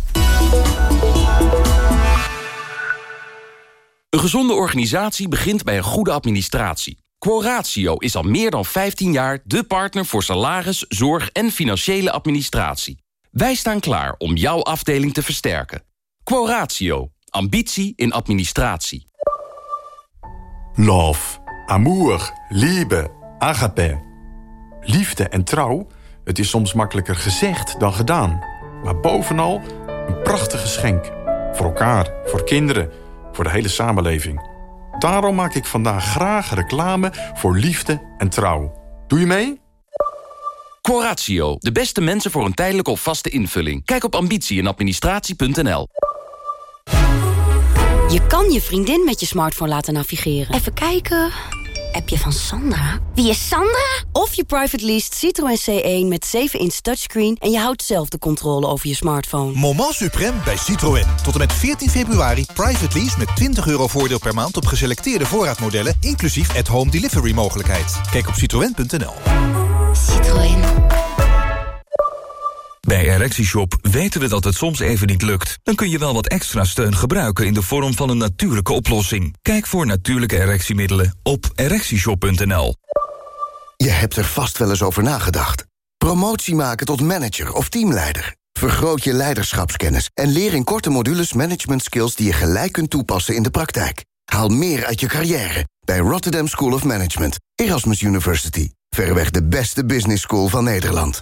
Een gezonde organisatie begint bij een goede administratie. Quoratio is al meer dan 15 jaar de partner voor salaris, zorg en financiële administratie. Wij staan klaar om jouw afdeling te versterken. Quoratio. Ambitie in administratie. Love, amour, liebe, agape. Liefde en trouw, het is soms makkelijker gezegd dan gedaan. Maar bovenal een prachtig geschenk. Voor elkaar, voor kinderen, voor de hele samenleving. Daarom maak ik vandaag graag reclame voor liefde en trouw. Doe je mee? Quoratio. De beste mensen voor een tijdelijke of vaste invulling. Kijk op ambitie en administratie.nl. Je kan je vriendin met je smartphone laten navigeren. Even kijken. Appje van Sandra. Wie is Sandra? Of je private lease Citroën C1 met 7-inch touchscreen... en je houdt zelf de controle over je smartphone. Moment suprême bij Citroën. Tot en met 14 februari private lease met 20 euro voordeel per maand... op geselecteerde voorraadmodellen, inclusief at-home delivery mogelijkheid. Kijk op citroën.nl. Citroën. Bij ErectieShop weten we dat het soms even niet lukt. Dan kun je wel wat extra steun gebruiken in de vorm van een natuurlijke oplossing. Kijk voor natuurlijke erectiemiddelen op ErectieShop.nl. Je hebt er vast wel eens over nagedacht. Promotie maken tot manager of teamleider. Vergroot je leiderschapskennis en leer in korte modules management skills die je gelijk kunt toepassen in de praktijk. Haal meer uit je carrière bij Rotterdam School of Management, Erasmus University. Verreweg de beste business school van Nederland.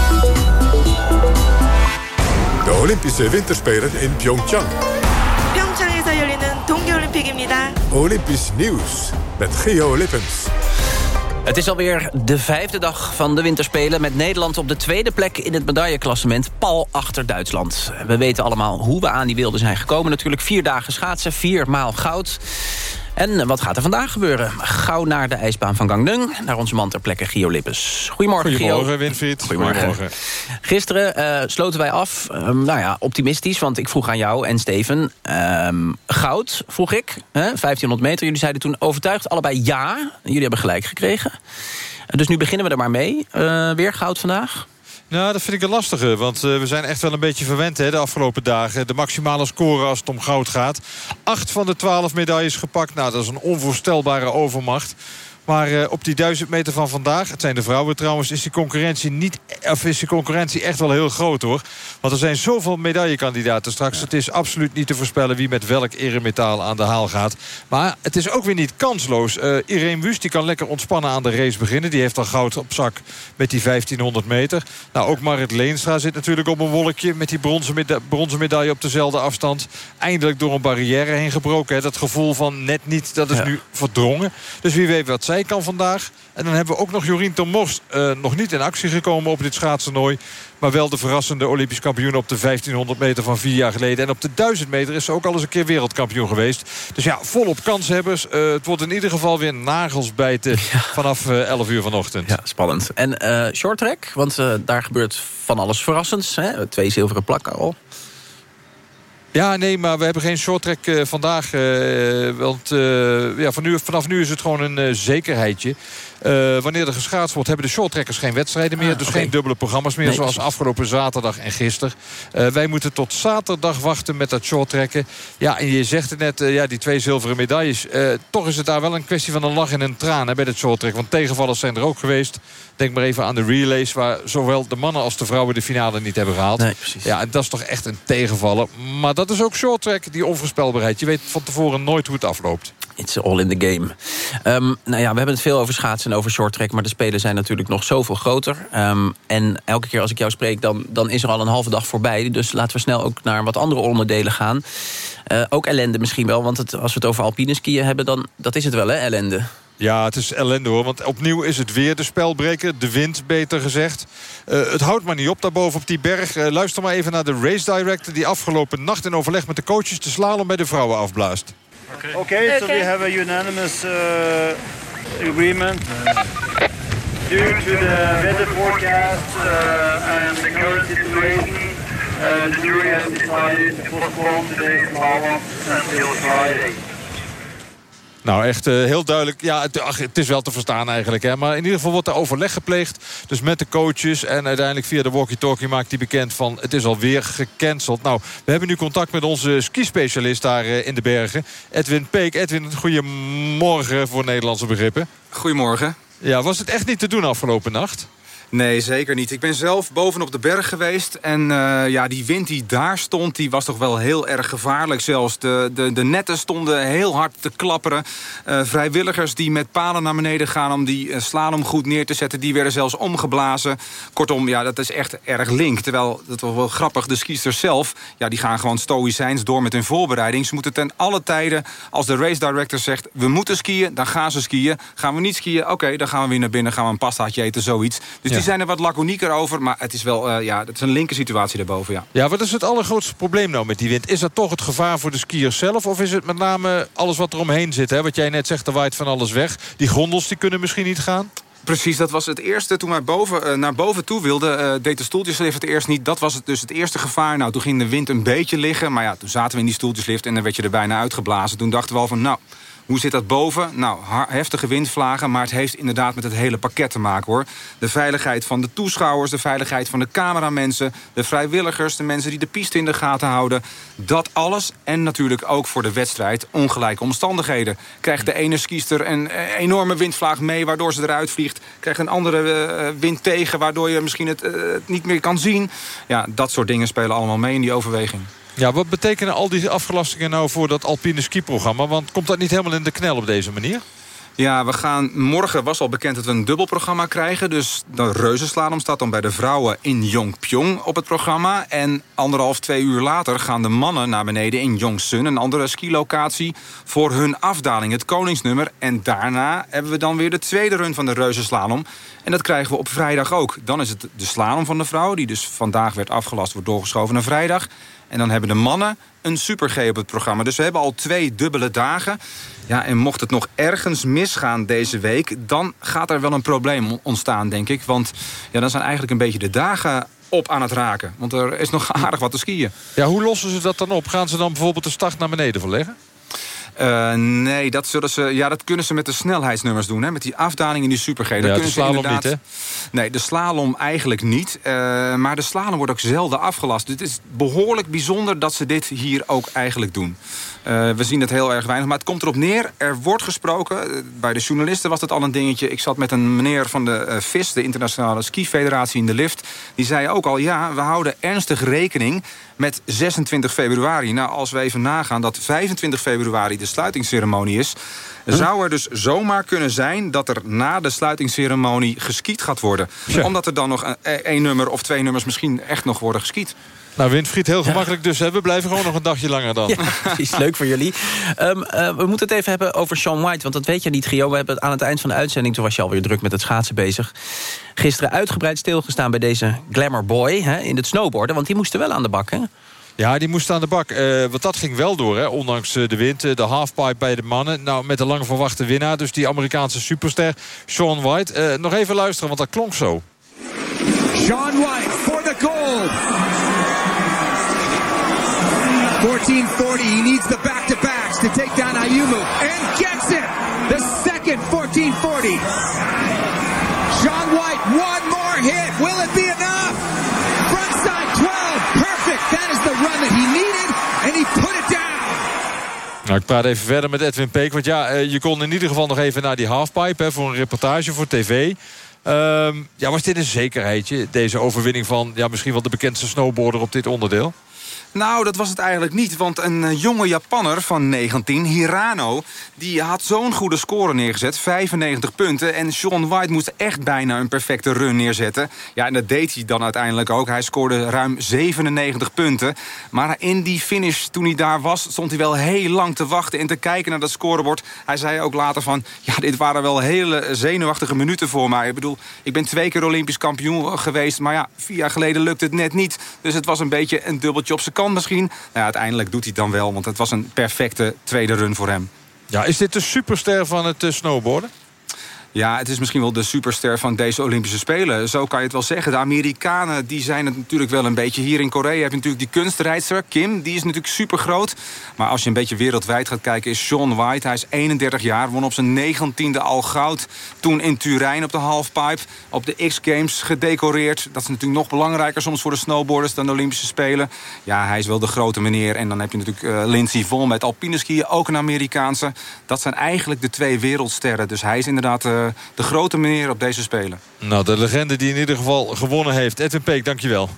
De Olympische Winterspelen in Pyeongchang. 평창에서 열리는 동계올림픽입니다. Olympisch nieuws met Geo Lippens. Het is alweer de vijfde dag van de winterspelen... met Nederland op de tweede plek in het medailleklassement... pal achter Duitsland. We weten allemaal hoe we aan die wilde zijn gekomen. Natuurlijk vier dagen schaatsen, vier maal goud. En wat gaat er vandaag gebeuren? Gauw naar de ijsbaan van Gangneung. Naar onze man ter plekke, Gio Lippes. Goedemorgen, Goedemorgen. Winfried. Goedemorgen. Gisteren eh, sloten wij af, ehm, nou ja, optimistisch... want ik vroeg aan jou en Steven, ehm, goud, vroeg ik, hè, 1500 meter. Jullie zeiden toen overtuigd allebei ja. Jullie hebben gelijk gekregen. Dus nu beginnen we er maar mee. Eh, weer goud vandaag? Nou, dat vind ik een lastige. Want uh, we zijn echt wel een beetje verwend hè, de afgelopen dagen. De maximale score als het om goud gaat. Acht van de twaalf medailles gepakt. Nou, dat is een onvoorstelbare overmacht. Maar uh, op die duizend meter van vandaag, het zijn de vrouwen trouwens... is die concurrentie, niet, of is die concurrentie echt wel heel groot hoor. Want er zijn zoveel medaillekandidaten straks. Het is absoluut niet te voorspellen wie met welk eremetaal aan de haal gaat. Maar het is ook weer niet kansloos. Uh, Irene Wust die kan lekker ontspannen aan de race beginnen. Die heeft al goud op zak met die 1500 meter. Nou, ook Marit Leenstra zit natuurlijk op een wolkje... met die bronzen, meda bronzen medaille op dezelfde afstand. Eindelijk door een barrière heen gebroken. Hè. Dat gevoel van net niet, dat is ja. nu verdrongen. Dus wie weet wat zij kan vandaag. En dan hebben we ook nog Jorien Tomos uh, nog niet in actie gekomen op dit schaatsennooi. Maar wel de verrassende Olympisch kampioen op de 1500 meter van vier jaar geleden. En op de 1000 meter is ze ook al eens een keer wereldkampioen geweest. Dus ja, volop kanshebbers. Uh, het wordt in ieder geval weer nagels bijten ja. vanaf uh, 11 uur vanochtend. Ja, spannend. En short track, want daar gebeurt van alles verrassends. Hè? Twee zilveren plakken al. Ja, nee, maar we hebben geen shorttrack uh, vandaag. Uh, want uh, ja, van nu, vanaf nu is het gewoon een zekerheidje. Wanneer er geschaatst wordt, hebben de shorttrackers geen wedstrijden meer. Ah, dus okay. geen dubbele programma's meer, nee, zoals afgelopen zaterdag en gisteren. wij moeten tot zaterdag wachten met dat shorttracken. Ja, en je zegt het net, ja, die twee zilveren medailles. toch is het daar wel een kwestie van een lach en een traan hè, bij het shorttrack. Want tegenvallers zijn er ook geweest. Denk maar even aan de relays... waar zowel de mannen als de vrouwen de finale niet hebben gehaald. Nee, ja, en dat is toch echt een tegenvaller. Maar dat is ook short track, die onvoorspelbaarheid. Je weet van tevoren nooit hoe het afloopt. It's all in the game. Um, nou ja, we hebben het veel over schaatsen en over short track... maar de spelen zijn natuurlijk nog zoveel groter. Um, en elke keer als ik jou spreek, dan, dan is er al een halve dag voorbij. Dus laten we snel ook naar wat andere onderdelen gaan. Uh, ook ellende misschien wel, want het, als we het over alpine skiën hebben... dan dat is het wel, hè, ellende. Ja, het is ellende hoor. Want opnieuw is het weer de spelbreker. De wind, beter gezegd. Uh, het houdt maar niet op daarboven op die berg. Uh, luister maar even naar de race director... die afgelopen nacht in overleg met de coaches... de slalom bij de vrouwen afblaast. Oké, okay. okay, so we have a unanimous uh, agreement. Uh, due to the weather forecast uh, and the current situation... Uh, the jury has decided to postpone today's slalom until Friday. Nou, echt uh, heel duidelijk. Ja, het, ach, het, is wel te verstaan eigenlijk. Hè. Maar in ieder geval wordt er overleg gepleegd. Dus met de coaches. En uiteindelijk via de walkie-talkie maakt hij bekend van... het is alweer gecanceld. Nou, we hebben nu contact met onze skispecialist daar uh, in de bergen. Edwin Peek. Edwin, goedemorgen voor Nederlandse begrippen. Goedemorgen. Ja, was het echt niet te doen afgelopen nacht? Nee, zeker niet. Ik ben zelf bovenop de berg geweest. En uh, ja, die wind die daar stond, die was toch wel heel erg gevaarlijk zelfs. De, de, de netten stonden heel hard te klapperen. Uh, vrijwilligers die met palen naar beneden gaan om die uh, slalom goed neer te zetten... die werden zelfs omgeblazen. Kortom, ja, dat is echt erg link. Terwijl, dat was wel grappig, de skiesters zelf... ja, die gaan gewoon stoïcijns door met hun voorbereiding. Ze moeten ten alle tijden, als de race director zegt... we moeten skiën, dan gaan ze skiën. Gaan we niet skiën, oké, dan gaan we weer naar binnen... gaan we een pastaatje eten, zoiets. Dus. Die zijn er wat laconieker over. Maar het is wel uh, ja, het is een linker situatie daarboven. Ja. ja, wat is het allergrootste probleem nou met die wind? Is dat toch het gevaar voor de skiers zelf? Of is het met name alles wat er omheen zit? Hè? Wat jij net zegt, er waait van alles weg. Die gondels die kunnen misschien niet gaan? Precies, dat was het eerste. Toen wij boven, uh, naar boven toe wilden, uh, deed de stoeltjeslift het eerst niet. Dat was het, dus het eerste gevaar. Nou, toen ging de wind een beetje liggen. Maar ja, toen zaten we in die stoeltjeslift en dan werd je er bijna uitgeblazen. Toen dachten we al van, nou, hoe zit dat boven? Nou, heftige windvlagen, maar het heeft inderdaad met het hele pakket te maken, hoor. De veiligheid van de toeschouwers, de veiligheid van de cameramensen... de vrijwilligers, de mensen die de piste in de gaten houden. Dat alles en natuurlijk ook voor de wedstrijd ongelijke omstandigheden. Krijgt de ene skiester een enorme windvlaag mee... waardoor ze eruit vliegt. Krijgt een andere uh, wind tegen, waardoor je misschien het uh, niet meer kan zien. Ja, dat soort dingen spelen allemaal mee in die overweging. Ja, wat betekenen al die afgelastingen nou voor dat alpine skiprogramma? Want komt dat niet helemaal in de knel op deze manier? Ja, we gaan, morgen was al bekend dat we een dubbelprogramma krijgen. Dus de reuzenslalom staat dan bij de vrouwen in Yongpyong op het programma. En anderhalf, twee uur later gaan de mannen naar beneden in Yongsun... een andere skilocatie, voor hun afdaling, het koningsnummer. En daarna hebben we dan weer de tweede run van de reuzenslalom. En dat krijgen we op vrijdag ook. Dan is het de slalom van de vrouw, die dus vandaag werd afgelast... wordt doorgeschoven naar vrijdag. En dan hebben de mannen een Super G op het programma. Dus we hebben al twee dubbele dagen. Ja, en mocht het nog ergens misgaan deze week... dan gaat er wel een probleem ontstaan, denk ik. Want ja, dan zijn eigenlijk een beetje de dagen op aan het raken. Want er is nog aardig wat te skiën. Ja, hoe lossen ze dat dan op? Gaan ze dan bijvoorbeeld de start naar beneden verleggen? Uh, nee, dat, zullen ze, ja, dat kunnen ze met de snelheidsnummers doen. Hè? Met die afdaling in die super G. Ja, de slalom inderdaad... niet, hè? Nee, de slalom eigenlijk niet. Uh, maar de slalom wordt ook zelden afgelast. Het is behoorlijk bijzonder dat ze dit hier ook eigenlijk doen. Uh, we zien het heel erg weinig. Maar het komt erop neer, er wordt gesproken. Bij de journalisten was dat al een dingetje. Ik zat met een meneer van de FIS, de Internationale Ski Federatie, in de lift. Die zei ook al, ja, we houden ernstig rekening met 26 februari. Nou, als we even nagaan dat 25 februari de sluitingsceremonie is... zou er dus zomaar kunnen zijn dat er na de sluitingsceremonie geskiet gaat worden. Omdat er dan nog één nummer of twee nummers misschien echt nog worden geskiet. Nou, Winfried, heel gemakkelijk dus. Hè? We blijven gewoon nog een dagje langer dan. Ja, is leuk voor jullie. Um, uh, we moeten het even hebben over Sean White. Want dat weet je niet, Gio. We hebben het aan het eind van de uitzending... toen was je alweer druk met het schaatsen bezig. Gisteren uitgebreid stilgestaan bij deze Glamour Boy... Hè, in het snowboarden, want die moesten wel aan de bak, hè? Ja, die moest aan de bak. Uh, want dat ging wel door, hè? ondanks uh, de wind. Uh, de halfpipe bij de mannen. Nou, met de lang verwachte winnaar. Dus die Amerikaanse superster, Sean White. nog even luisteren, want dat klonk zo. Sean White for the gold. 1440. He needs the back-to-backs to take down Ayumu. And gets it! The second 1440. Sean White, one more hit. Will it be enough? Frontside 12. Perfect. That is the run that he needed. And he put it down. Nou, ik praat even verder met Edwin Peek. Want ja, je kon in ieder geval nog even naar die halfpipe... Hè, voor een reportage voor tv... Um, ja, was dit een zekerheidje? Deze overwinning van ja, misschien wel de bekendste snowboarder op dit onderdeel? Nou, dat was het eigenlijk niet. Want een eh, jonge Japanner van 19, Hirano... die had zo'n goede score neergezet, 95 punten. En Sean White moest echt bijna een perfecte run neerzetten. Ja, en dat deed hij dan uiteindelijk ook. Hij scoorde ruim 97 punten. Maar in die finish, toen hij daar was... stond hij wel heel lang te wachten en te kijken naar dat scorebord. Hij zei ook later van... ja, dit waren wel hele zenuwachtige minuten voor mij. Ik bedoel, ik ben twee keer Olympisch kampioen geweest... maar ja, vier jaar geleden lukte het net niet. Dus het was een beetje een dubbeltje op zijn kan misschien. Nou ja, uiteindelijk doet hij dan wel, want het was een perfecte tweede run voor hem. Ja, is dit de superster van het uh, snowboarden? Ja, het is misschien wel de superster van deze Olympische Spelen. Zo kan je het wel zeggen. De Amerikanen die zijn het natuurlijk wel een beetje. Hier in Korea heb je natuurlijk die kunstrijdster, Kim. Die is natuurlijk super groot. Maar als je een beetje wereldwijd gaat kijken... is Sean White, hij is 31 jaar, won op zijn negentiende al goud. Toen in Turijn op de halfpipe. Op de X-Games gedecoreerd. Dat is natuurlijk nog belangrijker soms voor de snowboarders... dan de Olympische Spelen. Ja, hij is wel de grote meneer. En dan heb je natuurlijk uh, Lindsey Vonn met alpine skiën. Ook een Amerikaanse. Dat zijn eigenlijk de twee wereldsterren. Dus hij is inderdaad... Uh, de grote meneer op deze Spelen. Nou, de legende die in ieder geval gewonnen heeft. Edwin Peek, dankjewel.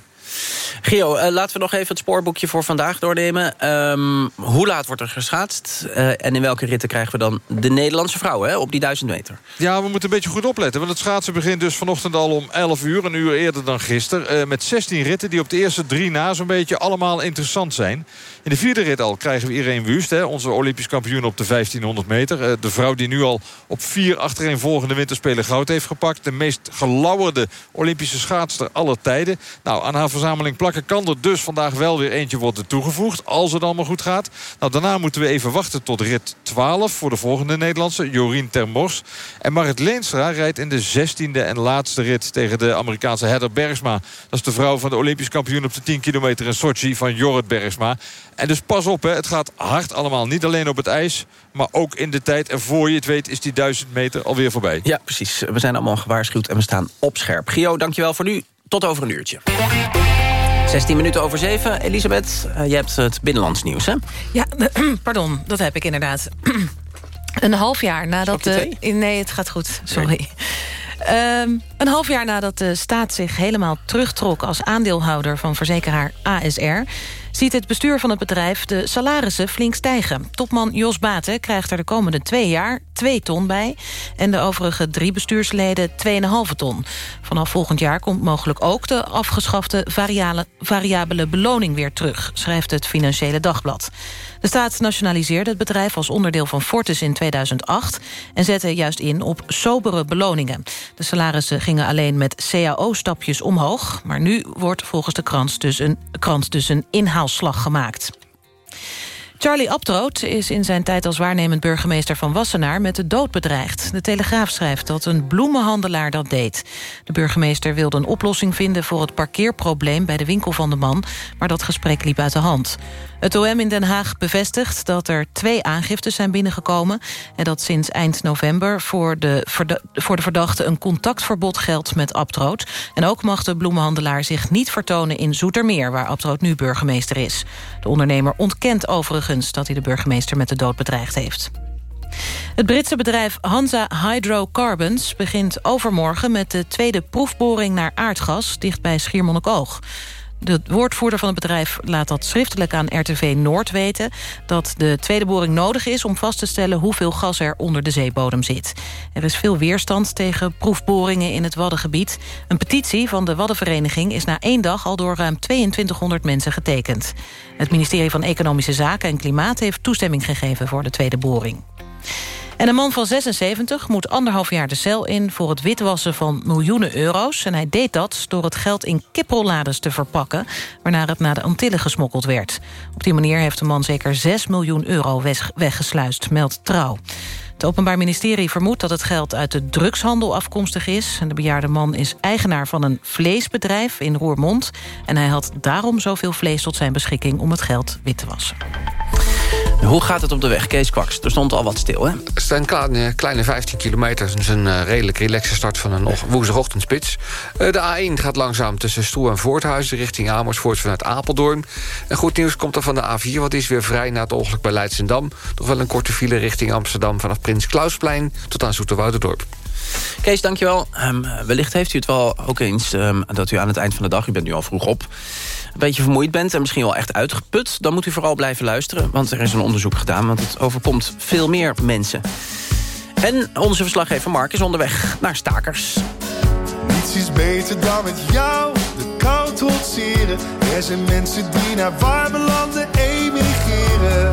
Gio, uh, laten we nog even het spoorboekje voor vandaag doornemen. Um, hoe laat wordt er geschaatst? Uh, en in welke ritten krijgen we dan de Nederlandse vrouwen op die 1000 meter? Ja, we moeten een beetje goed opletten. Want het schaatsen begint dus vanochtend al om 11 uur. Een uur eerder dan gisteren. Uh, met 16 ritten die op de eerste drie na zo'n beetje allemaal interessant zijn. In de vierde rit al krijgen we Irene Wust. Hè, onze Olympisch kampioen op de 1500 meter. de vrouw die nu al op vier achtereenvolgende winterspelen goud heeft gepakt. De meest gelauwerde Olympische schaatster aller tijden. Nou, aan haar verzameling plakken kan er dus vandaag wel weer eentje worden toegevoegd. Als het allemaal goed gaat. Nou, daarna moeten we even wachten tot rit 12 voor de volgende Nederlandse. Jorien Termors. En Marit Leenstra rijdt in de 16e en laatste rit tegen de Amerikaanse Heather Bergsma. Dat is de vrouw van de Olympisch kampioen op de 10 kilometer in Sochi van Jorrit Bergsma. En dus pas op, hè, het gaat hard allemaal. Niet alleen op het ijs, maar ook in de tijd. En voor je het weet is die 1000 meter alweer voorbij. Ja, precies. We zijn allemaal gewaarschuwd en we staan op scherp. Gio, dankjewel voor nu. Tot over een uurtje. 16 minuten over 7. Elisabeth, uh, je hebt het binnenlands nieuws, hè? Ja, pardon, dat heb ik inderdaad. een half jaar nadat... de. nee, het gaat goed, sorry. Um, een half jaar nadat de staat zich helemaal terugtrok... als aandeelhouder van verzekeraar ASR ziet het bestuur van het bedrijf de salarissen flink stijgen. Topman Jos Baten krijgt er de komende twee jaar 2 ton bij... en de overige drie bestuursleden 2,5 ton. Vanaf volgend jaar komt mogelijk ook de afgeschafte variabele beloning weer terug... schrijft het Financiële Dagblad. De staat nationaliseerde het bedrijf als onderdeel van Fortis in 2008... en zette juist in op sobere beloningen. De salarissen gingen alleen met cao-stapjes omhoog... maar nu wordt volgens de krant dus een, krant dus een inhaalslag gemaakt. Charlie Abtroot is in zijn tijd als waarnemend burgemeester van Wassenaar met de dood bedreigd. De Telegraaf schrijft dat een bloemenhandelaar dat deed. De burgemeester wilde een oplossing vinden voor het parkeerprobleem bij de winkel van de man, maar dat gesprek liep uit de hand. Het OM in Den Haag bevestigt dat er twee aangiftes zijn binnengekomen... en dat sinds eind november voor de, voor de verdachte een contactverbod geldt met Abtroot. En ook mag de bloemenhandelaar zich niet vertonen in Zoetermeer... waar Abtroot nu burgemeester is. De ondernemer ontkent overigens dat hij de burgemeester met de dood bedreigd heeft. Het Britse bedrijf Hansa Hydrocarbons begint overmorgen... met de tweede proefboring naar aardgas dicht bij Schiermonnikoog. De woordvoerder van het bedrijf laat dat schriftelijk aan RTV Noord weten... dat de tweede boring nodig is om vast te stellen... hoeveel gas er onder de zeebodem zit. Er is veel weerstand tegen proefboringen in het Waddengebied. Een petitie van de Waddenvereniging is na één dag... al door ruim 2200 mensen getekend. Het ministerie van Economische Zaken en Klimaat... heeft toestemming gegeven voor de tweede boring. En een man van 76 moet anderhalf jaar de cel in... voor het witwassen van miljoenen euro's. En hij deed dat door het geld in kiprollades te verpakken... waarna het naar de Antillen gesmokkeld werd. Op die manier heeft de man zeker 6 miljoen euro weggesluist, meldt Trouw. Het Openbaar Ministerie vermoedt dat het geld uit de drugshandel afkomstig is. En de bejaarde man is eigenaar van een vleesbedrijf in Roermond. En hij had daarom zoveel vlees tot zijn beschikking om het geld wit te wassen. Hoe gaat het op de weg, Kees Kwaks? Er stond al wat stil, hè? Het zijn een kleine, kleine 15 kilometer. Dus een uh, redelijk relaxe start van een woensdagochtendspits. Uh, de A1 gaat langzaam tussen Stroe en Voorthuizen... richting Amersfoort vanuit Apeldoorn. En goed nieuws komt er van de A4, wat is weer vrij... na het ongeluk bij Leidsendam. Nog wel een korte file richting Amsterdam... vanaf Prins Klausplein tot aan Zoeterwouderdorp. Kees, dankjewel. Um, wellicht heeft u het wel ook eens um, dat u aan het eind van de dag... u bent nu al vroeg op een beetje vermoeid bent en misschien wel echt uitgeput... dan moet u vooral blijven luisteren, want er is een onderzoek gedaan... want het overkomt veel meer mensen. En onze verslaggever Mark is onderweg naar Stakers. Niets is beter dan met jou de kou trotseren. Er zijn mensen die naar warme landen emigreren.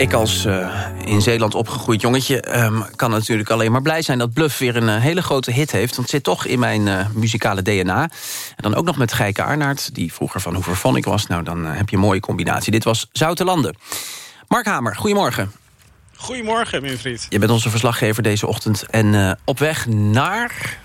Ik als uh, in Zeeland opgegroeid jongetje um, kan natuurlijk alleen maar blij zijn... dat Bluff weer een uh, hele grote hit heeft. Want het zit toch in mijn uh, muzikale DNA. En dan ook nog met Geike Arnaert, die vroeger van Hoevervonnik was. Nou, dan heb je een mooie combinatie. Dit was Zoutelanden. Mark Hamer, goedemorgen. Goedemorgen, mijn vriend. Je bent onze verslaggever deze ochtend. En op weg naar...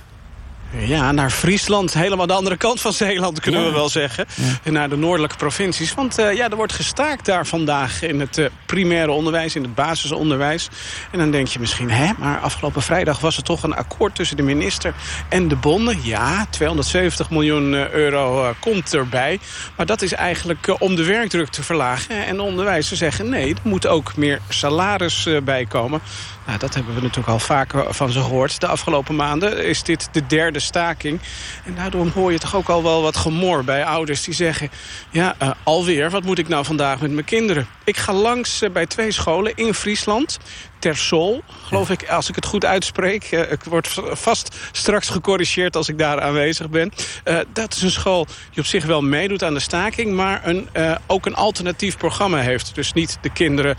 Ja, naar Friesland. Helemaal de andere kant van Zeeland, kunnen Ja. we wel zeggen. En naar de noordelijke provincies. Want eh, ja, er wordt gestaakt daar vandaag in het eh, primaire onderwijs, in het basisonderwijs. En dan denk je misschien, hè, maar afgelopen vrijdag was er toch een akkoord tussen de minister en de bonden. Ja, 270 miljoen eh, euro komt erbij. Maar dat is eigenlijk om de werkdruk te verlagen. En de zeggen, nee, er moet ook meer salaris bij komen. Nou, dat hebben we natuurlijk al vaker van ze gehoord. De afgelopen maanden is dit de derde staking. En daardoor hoor je toch ook al wel wat gemor bij ouders die zeggen... ja, eh, alweer, wat moet ik nou vandaag met mijn kinderen? Ik ga langs eh, bij twee scholen in Friesland... Ter Sol, geloof ik, als ik het goed uitspreek. Eh, ik word vast straks gecorrigeerd als ik daar aanwezig ben. Eh, dat is een school die op zich wel meedoet aan de staking... maar een, eh, ook een alternatief programma heeft. Dus niet de kinderen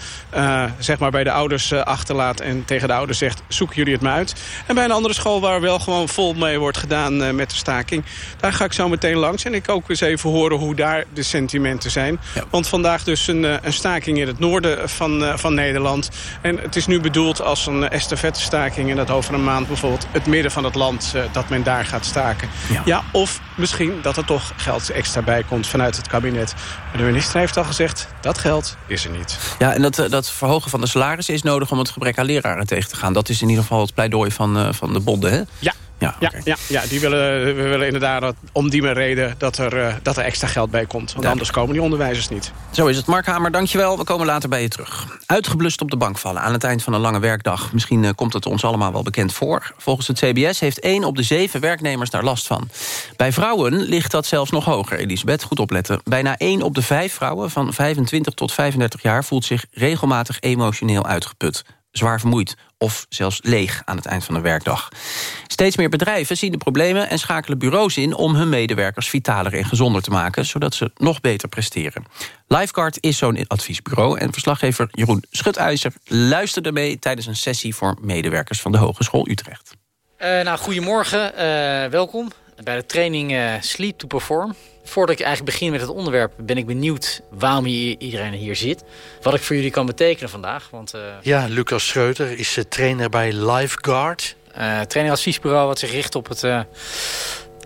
zeg maar bij de ouders achterlaat... en tegen de ouders zegt, zoeken jullie het maar uit. En bij een andere school waar wel gewoon vol mee wordt gedaan met de staking... daar ga ik zo meteen langs. En ik ook eens even horen hoe daar de sentimenten zijn. Want vandaag dus een, een staking in het noorden van, van Nederland. En het is nu bedoeld als een estafette-staking... en dat over een maand bijvoorbeeld het midden van het land... eh, dat men daar gaat staken. Ja. of misschien dat er toch geld extra bij komt vanuit het kabinet. Maar de minister heeft al gezegd, dat geld is er niet. Ja, en dat, eh, dat verhogen van de salarissen is nodig om het gebrek aan leraren tegen te gaan. Dat is in ieder geval het pleidooi van, eh, van de bonden, hè? Ja. Ja, Ja, ja, ja die willen, we willen inderdaad dat- om die reden dat er, eh, dat er extra geld bij komt. Want anders komen die onderwijzers niet. Zo is het. Mark Hamer, dankjewel. We komen later bij je terug. Uitgeblust op de bank vallen aan het eind van een lange werkdag. Misschien eh, komt het ons allemaal wel bekend voor. Volgens het CBS heeft 1 op de 7 werknemers daar last van. Bij vrouwen ligt dat zelfs nog hoger, Elisabeth. Goed opletten. Bijna 1 op de 5 vrouwen van 25 tot 35 jaar... voelt zich regelmatig emotioneel uitgeput. Zwaar vermoeid of zelfs leeg aan het eind van de werkdag. Steeds meer bedrijven zien de problemen en schakelen bureaus in... om hun medewerkers vitaler en gezonder te maken... zodat ze nog beter presteren. Lifeguard is zo'n adviesbureau... en verslaggever Jeroen Schutijzer luisterde mee... tijdens een sessie voor medewerkers van de Hogeschool Utrecht. Eh, nou, goedemorgen, eh, welkom bij de training eh, Sleep to Perform. Voordat ik eigenlijk begin met het onderwerp ben ik benieuwd waarom hier, iedereen hier zit. Wat ik voor jullie kan betekenen vandaag. Want, eh Ja, Lucas Schreuter is eh, trainer bij Lifeguard. eh trainingadviesbureau wat zich richt op het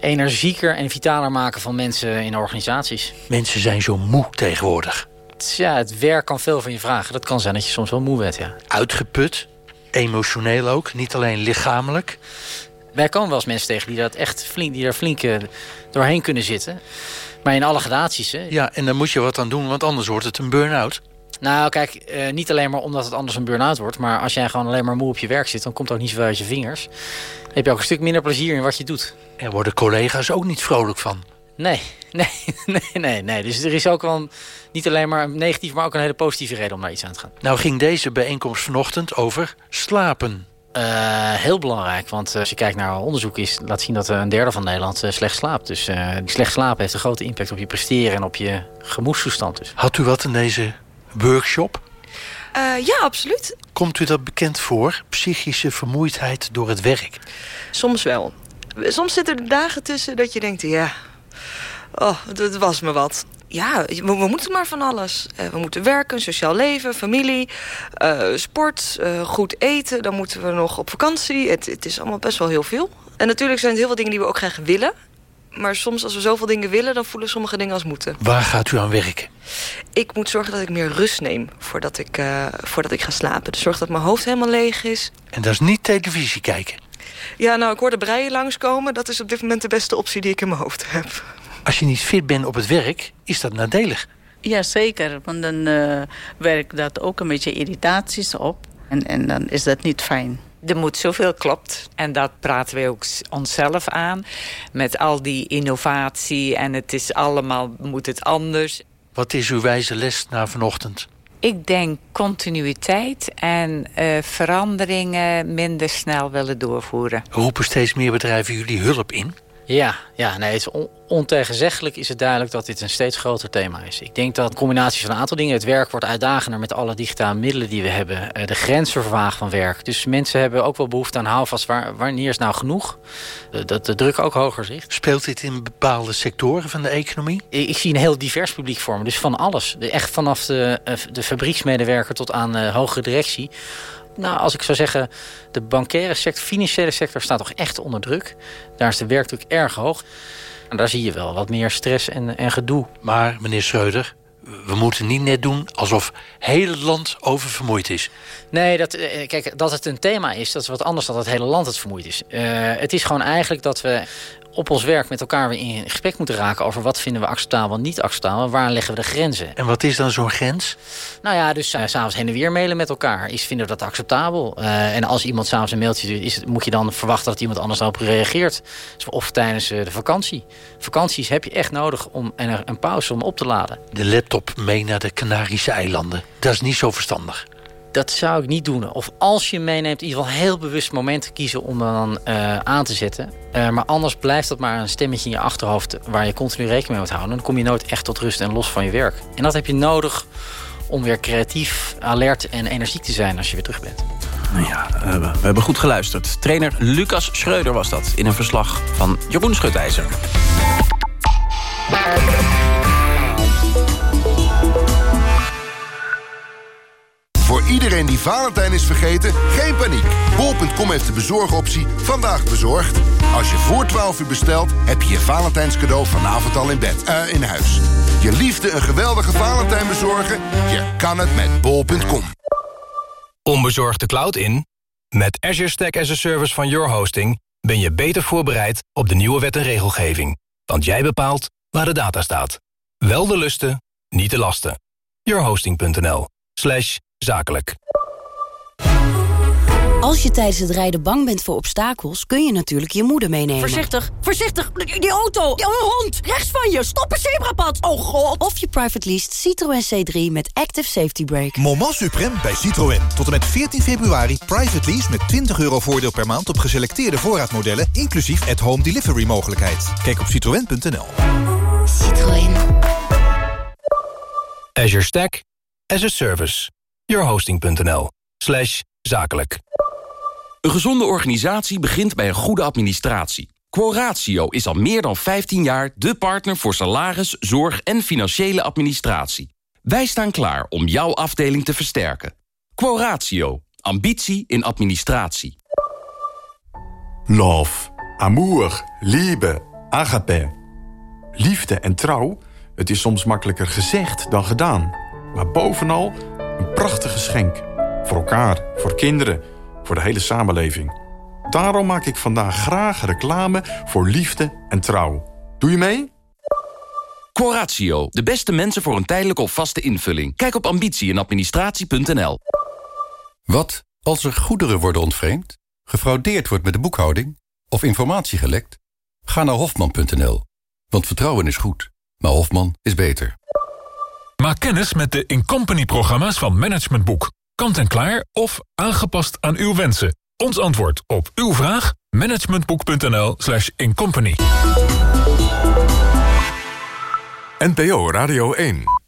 energieker en vitaler maken van mensen in organisaties. Mensen zijn zo moe tegenwoordig. Ja, het werk kan veel van je vragen. Dat kan zijn dat je soms wel moe bent, ja. Uitgeput, emotioneel ook, niet alleen lichamelijk. Wij komen wel eens mensen tegen die, dat echt flink, die daar flink eh, doorheen kunnen zitten. Maar in alle gradaties, hè. Ja, en daar moet je wat aan doen, want anders wordt het een burn-out. Nou, kijk, eh, niet alleen maar omdat het anders een burn-out wordt... maar als jij gewoon alleen maar moe op je werk zit... dan komt het ook niet zoveel uit je vingers. Dan heb je ook een stuk minder plezier in wat je doet. Er worden collega's ook niet vrolijk van. Nee, nee, nee, nee, nee. Dus er is ook wel een- niet alleen maar een negatieve... maar ook een hele positieve reden om naar iets aan te gaan. Nou ging deze bijeenkomst vanochtend over slapen. Eh, heel belangrijk, want eh, als je kijkt naar onderzoek... Is, laat zien dat eh, een derde van Nederland slecht slaapt. Dus eh, die slecht slapen heeft een grote impact op je presteren... en op je gemoedstoestand. Dus. Had u wat in deze workshop? Eh, ja, absoluut. Komt u dat bekend voor? Psychische vermoeidheid door het werk. Soms wel. Soms zitten er dagen tussen dat je denkt, ja, oh, het, het was me wat. Ja, we, we moeten maar van alles. Eh, we moeten werken, sociaal leven, familie, eh, sport, eh, goed eten. Dan moeten we nog op vakantie. Het, het is allemaal best wel heel veel. En natuurlijk zijn het heel veel dingen die we ook graag willen. Maar soms als we zoveel dingen willen, dan voelen sommige dingen als moeten. Waar gaat u aan werken? Ik moet zorgen dat ik meer rust neem voordat ik, voordat ik ga slapen. Dus zorg dat mijn hoofd helemaal leeg is. En dat is niet televisie kijken. Ja, nou, ik hoorde breien langskomen. Dat is op dit moment de beste optie die ik in mijn hoofd heb. Als je niet fit bent op het werk, is dat nadelig. Ja, zeker. Want dan eh, werkt dat ook een beetje irritaties op. En, en dan is dat niet fijn. Er moet zoveel klopt. En dat praten we ook onszelf aan. Met al die innovatie en het is allemaal, moet het anders. Wat is uw wijze les na vanochtend? Ik denk continuïteit en eh, veranderingen minder snel willen doorvoeren. Roepen steeds meer bedrijven jullie hulp in? Ja, ja nee, het is on ontegenzeggelijk is het duidelijk dat dit een steeds groter thema is. Ik denk dat een combinatie van een aantal dingen... het werk wordt uitdagender met alle digitale middelen die we hebben... eh, de grenzen vervagen van werk. Dus mensen hebben ook wel behoefte aan houvast. Waar, wanneer is nou genoeg? Eh, Dat de druk ook hoger zit. Speelt dit in bepaalde sectoren van de economie? Ik, ik zie een heel divers publiek vormen. Dus van alles. De- Echt vanaf de, eh, de fabrieksmedewerker tot aan eh, hogere directie. Nou, als ik zou zeggen, de bankaire sector, financiële sector staat toch echt onder druk. Daar is de werkdruk erg hoog. En daar zie je wel wat meer stress en, en gedoe. Maar, meneer Schreuder, we moeten niet net doen alsof heel het land oververmoeid is. Nee, dat, eh, kijk, dat het een thema is, dat is wat anders dan dat het hele land het vermoeid is. Eh, het is gewoon eigenlijk dat we op ons werk met elkaar weer in gesprek moeten raken... over wat vinden we acceptabel en niet acceptabel. Waar leggen we de grenzen? En wat is dan zo'n grens? Nou ja, dus uh, s'avonds heen en weer mailen met elkaar. Is, vinden we dat acceptabel? Uh, en als iemand s'avonds een mailtje doet... Is, het- moet je dan verwachten dat iemand anders daarop reageert. Dus of tijdens uh, de vakantie. Vakanties heb je echt nodig om, en een pauze om op te laden. De laptop mee naar de Canarische eilanden. Dat is niet zo verstandig. Dat zou ik niet doen. Of als je meeneemt, in ieder geval heel bewust momenten kiezen om dan uh, aan te zetten. Uh, maar anders blijft dat maar een stemmetje in je achterhoofd waar je continu rekening mee moet houden. Dan kom je nooit echt tot rust en los van je werk. En dat heb je nodig om weer creatief, alert en energiek te zijn als je weer terug bent. Nou ja, we hebben goed geluisterd. Trainer Lucas Schreuder was dat in een verslag van Jeroen Schutijzer. Voor iedereen die Valentijn is vergeten, geen paniek. Bol.com heeft de bezorgoptie vandaag bezorgd. Als je voor 12 uur bestelt, heb je je Valentijns cadeau vanavond al in bed, uh, in huis. Je liefde een geweldige Valentijn bezorgen? Je kan het met Bol.com. Onbezorgd de cloud in? Met Azure Stack as a Service van Your Hosting... ben je beter voorbereid op de nieuwe wet en regelgeving. Want jij bepaalt waar de data staat. Wel de lusten, niet de lasten. Yourhosting.nl slash zakelijk. Als je tijdens het rijden bang bent voor obstakels... kun je natuurlijk je moeder meenemen. Voorzichtig, voorzichtig! Die auto! Die hond! Rechts van je! Stop een zebrapad! Oh god! Of je private lease Citroën C3 met Active Safety Brake. Moment supreme bij Citroën. Tot en met 14 februari private lease met 20 euro voordeel per maand... op geselecteerde voorraadmodellen, inclusief at-home delivery mogelijkheid. Kijk op citroën.nl. Citroën. Azure Stack as a Service. Yourhosting.nl slash zakelijk. Een gezonde organisatie begint bij een goede administratie. Quoratio is al meer dan 15 jaar de partner voor salaris, zorg en financiële administratie. Wij staan klaar om jouw afdeling te versterken. Quoratio. Ambitie in administratie. Love, amour, liebe, agape. Liefde en trouw, het is soms makkelijker gezegd dan gedaan. Maar bovenal een prachtig geschenk. Voor elkaar, voor kinderen, voor de hele samenleving. Daarom maak ik vandaag graag reclame voor liefde en trouw. Doe je mee? Quoratio, de beste mensen voor een tijdelijke of vaste invulling. Kijk op ambitie en administratie.nl. Wat als er goederen worden ontvreemd, gefraudeerd wordt met de boekhouding of informatie gelekt? Ga naar hofman.nl, want vertrouwen is goed, maar Hofman is beter. Maak kennis met de Incompany-programma's van Management Boek. Kant en klaar of aangepast aan uw wensen. Ons antwoord op uw vraag? managementboek.nl slash incompany. NPO Radio 1